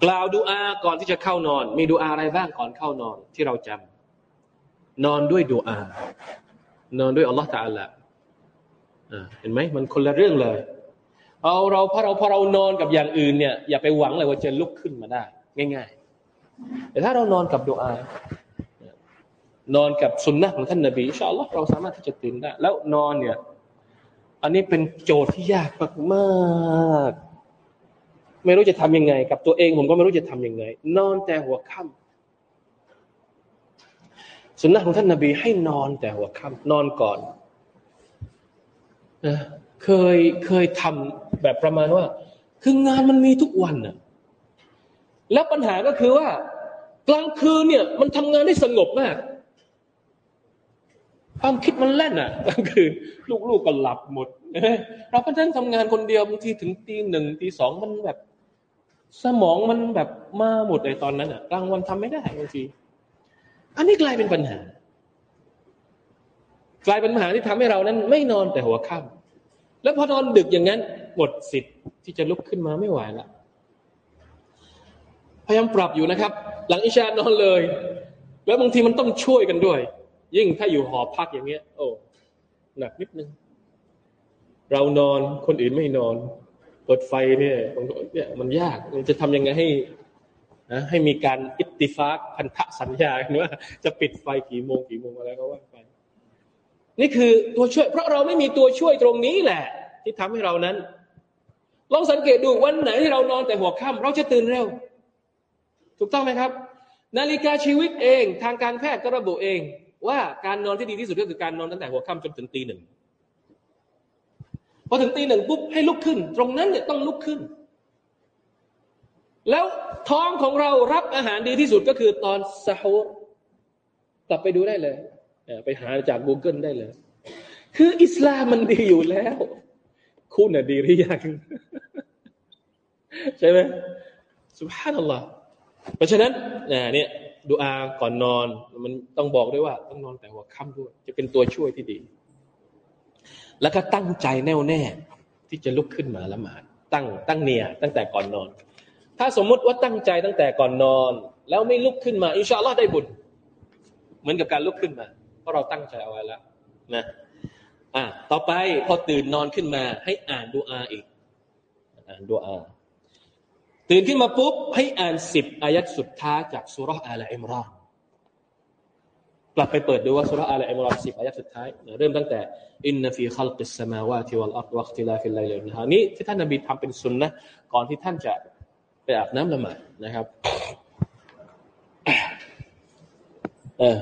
กล่าวดูอาก่อนที่จะเข้านอน มีดูอาอะไรบ้างก่อนเข้านอนที่เราจำนอนด้วยดูอา นอนด้วยอัลลอฮฺตาอัลละ เห็นไหมมันคนละเรื่องเลย เอาเราพอเราพอเรานอนกับอย่างอื่นเนี่ยอย่าไปหวังเลยว่าจะลุกขึ้นมาได้ ง่าย ๆ แต่ถ้าเรานอนกับดูอานอนกับสุนนะของท่านนบีอินชาอัลลอฮ์เราสามารถที่จะตื่นได้ แล้วนอนเนี่ย อันนี้เป็นโจทย์ที่ยากมากๆไม่รู้จะทํำยังไง กับตัวเองผมก็ไม่รู้จะทํำยังไง นอนแต่หัวค่ำสุนนะของท่านนาบีให้นอนแต่หัวค่ำนอนก่อน นะเคยเคยทำแบบประมาณว่า คืองานมันมีทุกวันน่ะแล้วปัญหาก็คือว่า กลางคืนเนี่ย มันทำงานได้สงบมาก ความคิดมันแล่นอะกลางคืนลูกๆก็หลับหมดเราก็นั่งทำงานคนเดียวบางทีถึงตีหนึ่งตีสองมันแบบ สมองมันแบบมาหมดในตอนนั้นอะ กลางวันทำไม่ได้บางทีอันนี้กลายเป็นปัญหา กลายเป็นปัญหาที่ทำให้เรานั้น ไม่นอนแต่หัวค่ำแล้วพอนอนดึกอย่างนั้น หมดสิทธิ์ที่จะลุกขึ้นมาไม่ไหวละพยายามปรับอยู่นะครับ หลังอิชานอนเลย แล้วบางทีมันต้องช่วยกันด้วย ยิ่งถ้าอยู่หอพักอย่างเงี้ย โอ้หนักนิดนึงเรานอนคนอื่นไม่นอน เปิดไฟเนี่ยเนี่ยมันยากมันจะทำยังไงให้นะให้มีการอิติฟากพันธสัญญาว่าจะปิดไฟกี่โมงกี่โมงอะไรก็ว่าไป นี่คือตัวช่วย เพราะเราไม่มีตัวช่วยตรงนี้แหละ ที่ทำให้เรานั้น ลองสังเกตดูวันไหนที่เรานอนแต่หัวค่ำเราจะตื่นเร็ว ถูกต้องไหมครับ นาฬิกาชีวิตเองทางการแพทย์ก็ระบุเอง ว่าการนอนที่ดีที่สุดก็คือการนอนตั้งแต่หัวค่ำจนถึงตีหนึ่งพอถึงตีหนึ่งปุ๊บให้ลุกขึ้น ตรงนั้นเนี่ยต้องลุกขึ้น แล้วท้องของเรารับอาหารดีที่สุดก็คือตอนซาฮูกลับไปดูได้เลย ไปหาจาก Google ได้เลย คืออิสลามมันดีอยู่แล้ว คุณน่ะดีหรือยังใช่ไหมสุภาพนัลลอฮ์เพราะฉะนั้นเนี่ยดูอาก่อนนอน มันต้องบอกด้วยว่า ต้องนอนแต่หัวค่ำด้วย จะเป็นตัวช่วยที่ดี แล้วก็ตั้งใจแน่วแน่ ที่จะลุกขึ้นมาละหมาดตั้งตั้งเนียตั้งแต่ก่อนนอน ถ้าสมมุติว่าตั้งใจตั้งแต่ก่อนนอน แล้วไม่ลุกขึ้นมา อินชาอัลลอฮ์ได้บุญ เหมือนกับการลุกขึ้นมาเพ ราะเราตั้งใจเอาไว้แล้วนะอ่าต่อไปพอตื่นนอนขึ้นมา ให้อ่านดูอาอีก อ่านดูอาตื่นขึ้นมาปุ๊บ ให้อ่านสิบอายัดสุดท้ายจากสุรษอัลอิมรอนกลับไปเปิดดูว่าสุรษอัลอิมรอนสิบอายัดสุดท้าย เริ่มตั้งแต่إن في خلق السماوات والأرض واختلاف الليل والنهار นี้ที่ท่านนบีทำเป็นสุนนะก่อนที่ท่านจะไปอาบน้ำละหมาดนะครับ เออ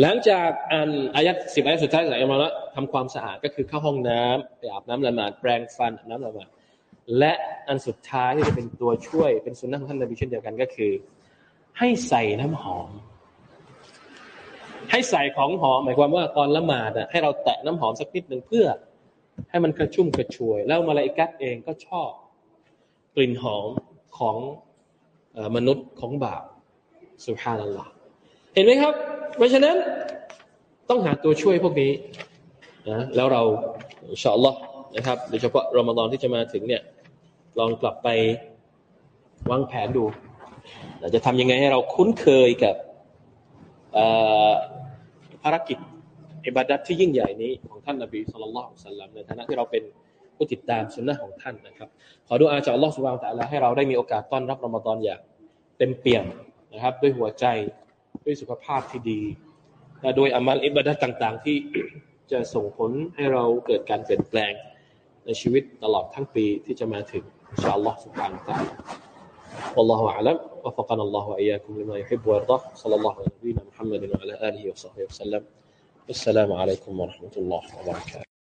หลังจากอ่านอายัดสิบอายัดสุดท้ายจากอัลมาละทำความสะอาดก็คือเข้าห้องน้ำไปอาบน้ำละหมาดแปรงฟันอาบน้ำละหมาดและอันสุดท้ายที่จะเป็นตัวช่วยเป็นสุนนะของท่านนบีเช่นเดียวกันก็คือ ให้ใส่น้ำหอม ให้ใส่ของหอมหมายความว่าตอนละหมาดอะให้เราแตะน้ำหอมสักนิดหนึ่งเพื่อ ให้มันกระชุ่มกระชวย แล้วมาลาอิกัสเองก็ชอบกลิ่นหอมของมนุษย์ของบาปสุภานัลลอฮ์เห็นไหมครับ เพราะฉะนั้นต้องหาตัวช่วยพวกนี้นะแล้วเราอินชาอัลลอฮ์นะครับโดยเฉพาะรอมฎอนที่จะมาถึงเนี่ย ลองกลับไปวางแผนดูเราจะทำยังไงให้เราคุ้นเคยกับภารกิจอิบาดัตที่ยิ่งใหญ่นี้ของท่านนบีสุลต่านสัลลัมในฐานะที่เราเป็นผู้ติดตามสุนนะของท่านนะครับ ขอดูอาจากอัลลอฮฺสุบานตะลาให้เราได้มีโอกาสต้อนรับรอมฎอนอย่างเต็มเปี่ยมนะครับ ด้วยหัวใจ ด้วยสุขภาพที่ดีและโดยอามัลอิบาดัตต่าง ๆ ที่จะส่งผลให้เราเกิดการเปลี่ยนแปลงในชีวิตตลอดทั้งปีที่จะมาถึงอินชาอัลลอฮฺสุบฮานะตะลา والله أعلم وفقنا الله وإياكم لما يحب ويرضاه صلى الله على نبينا محمد وعلى آله وصحبه وسلم السلام عليكم ورحمة الله وبركاته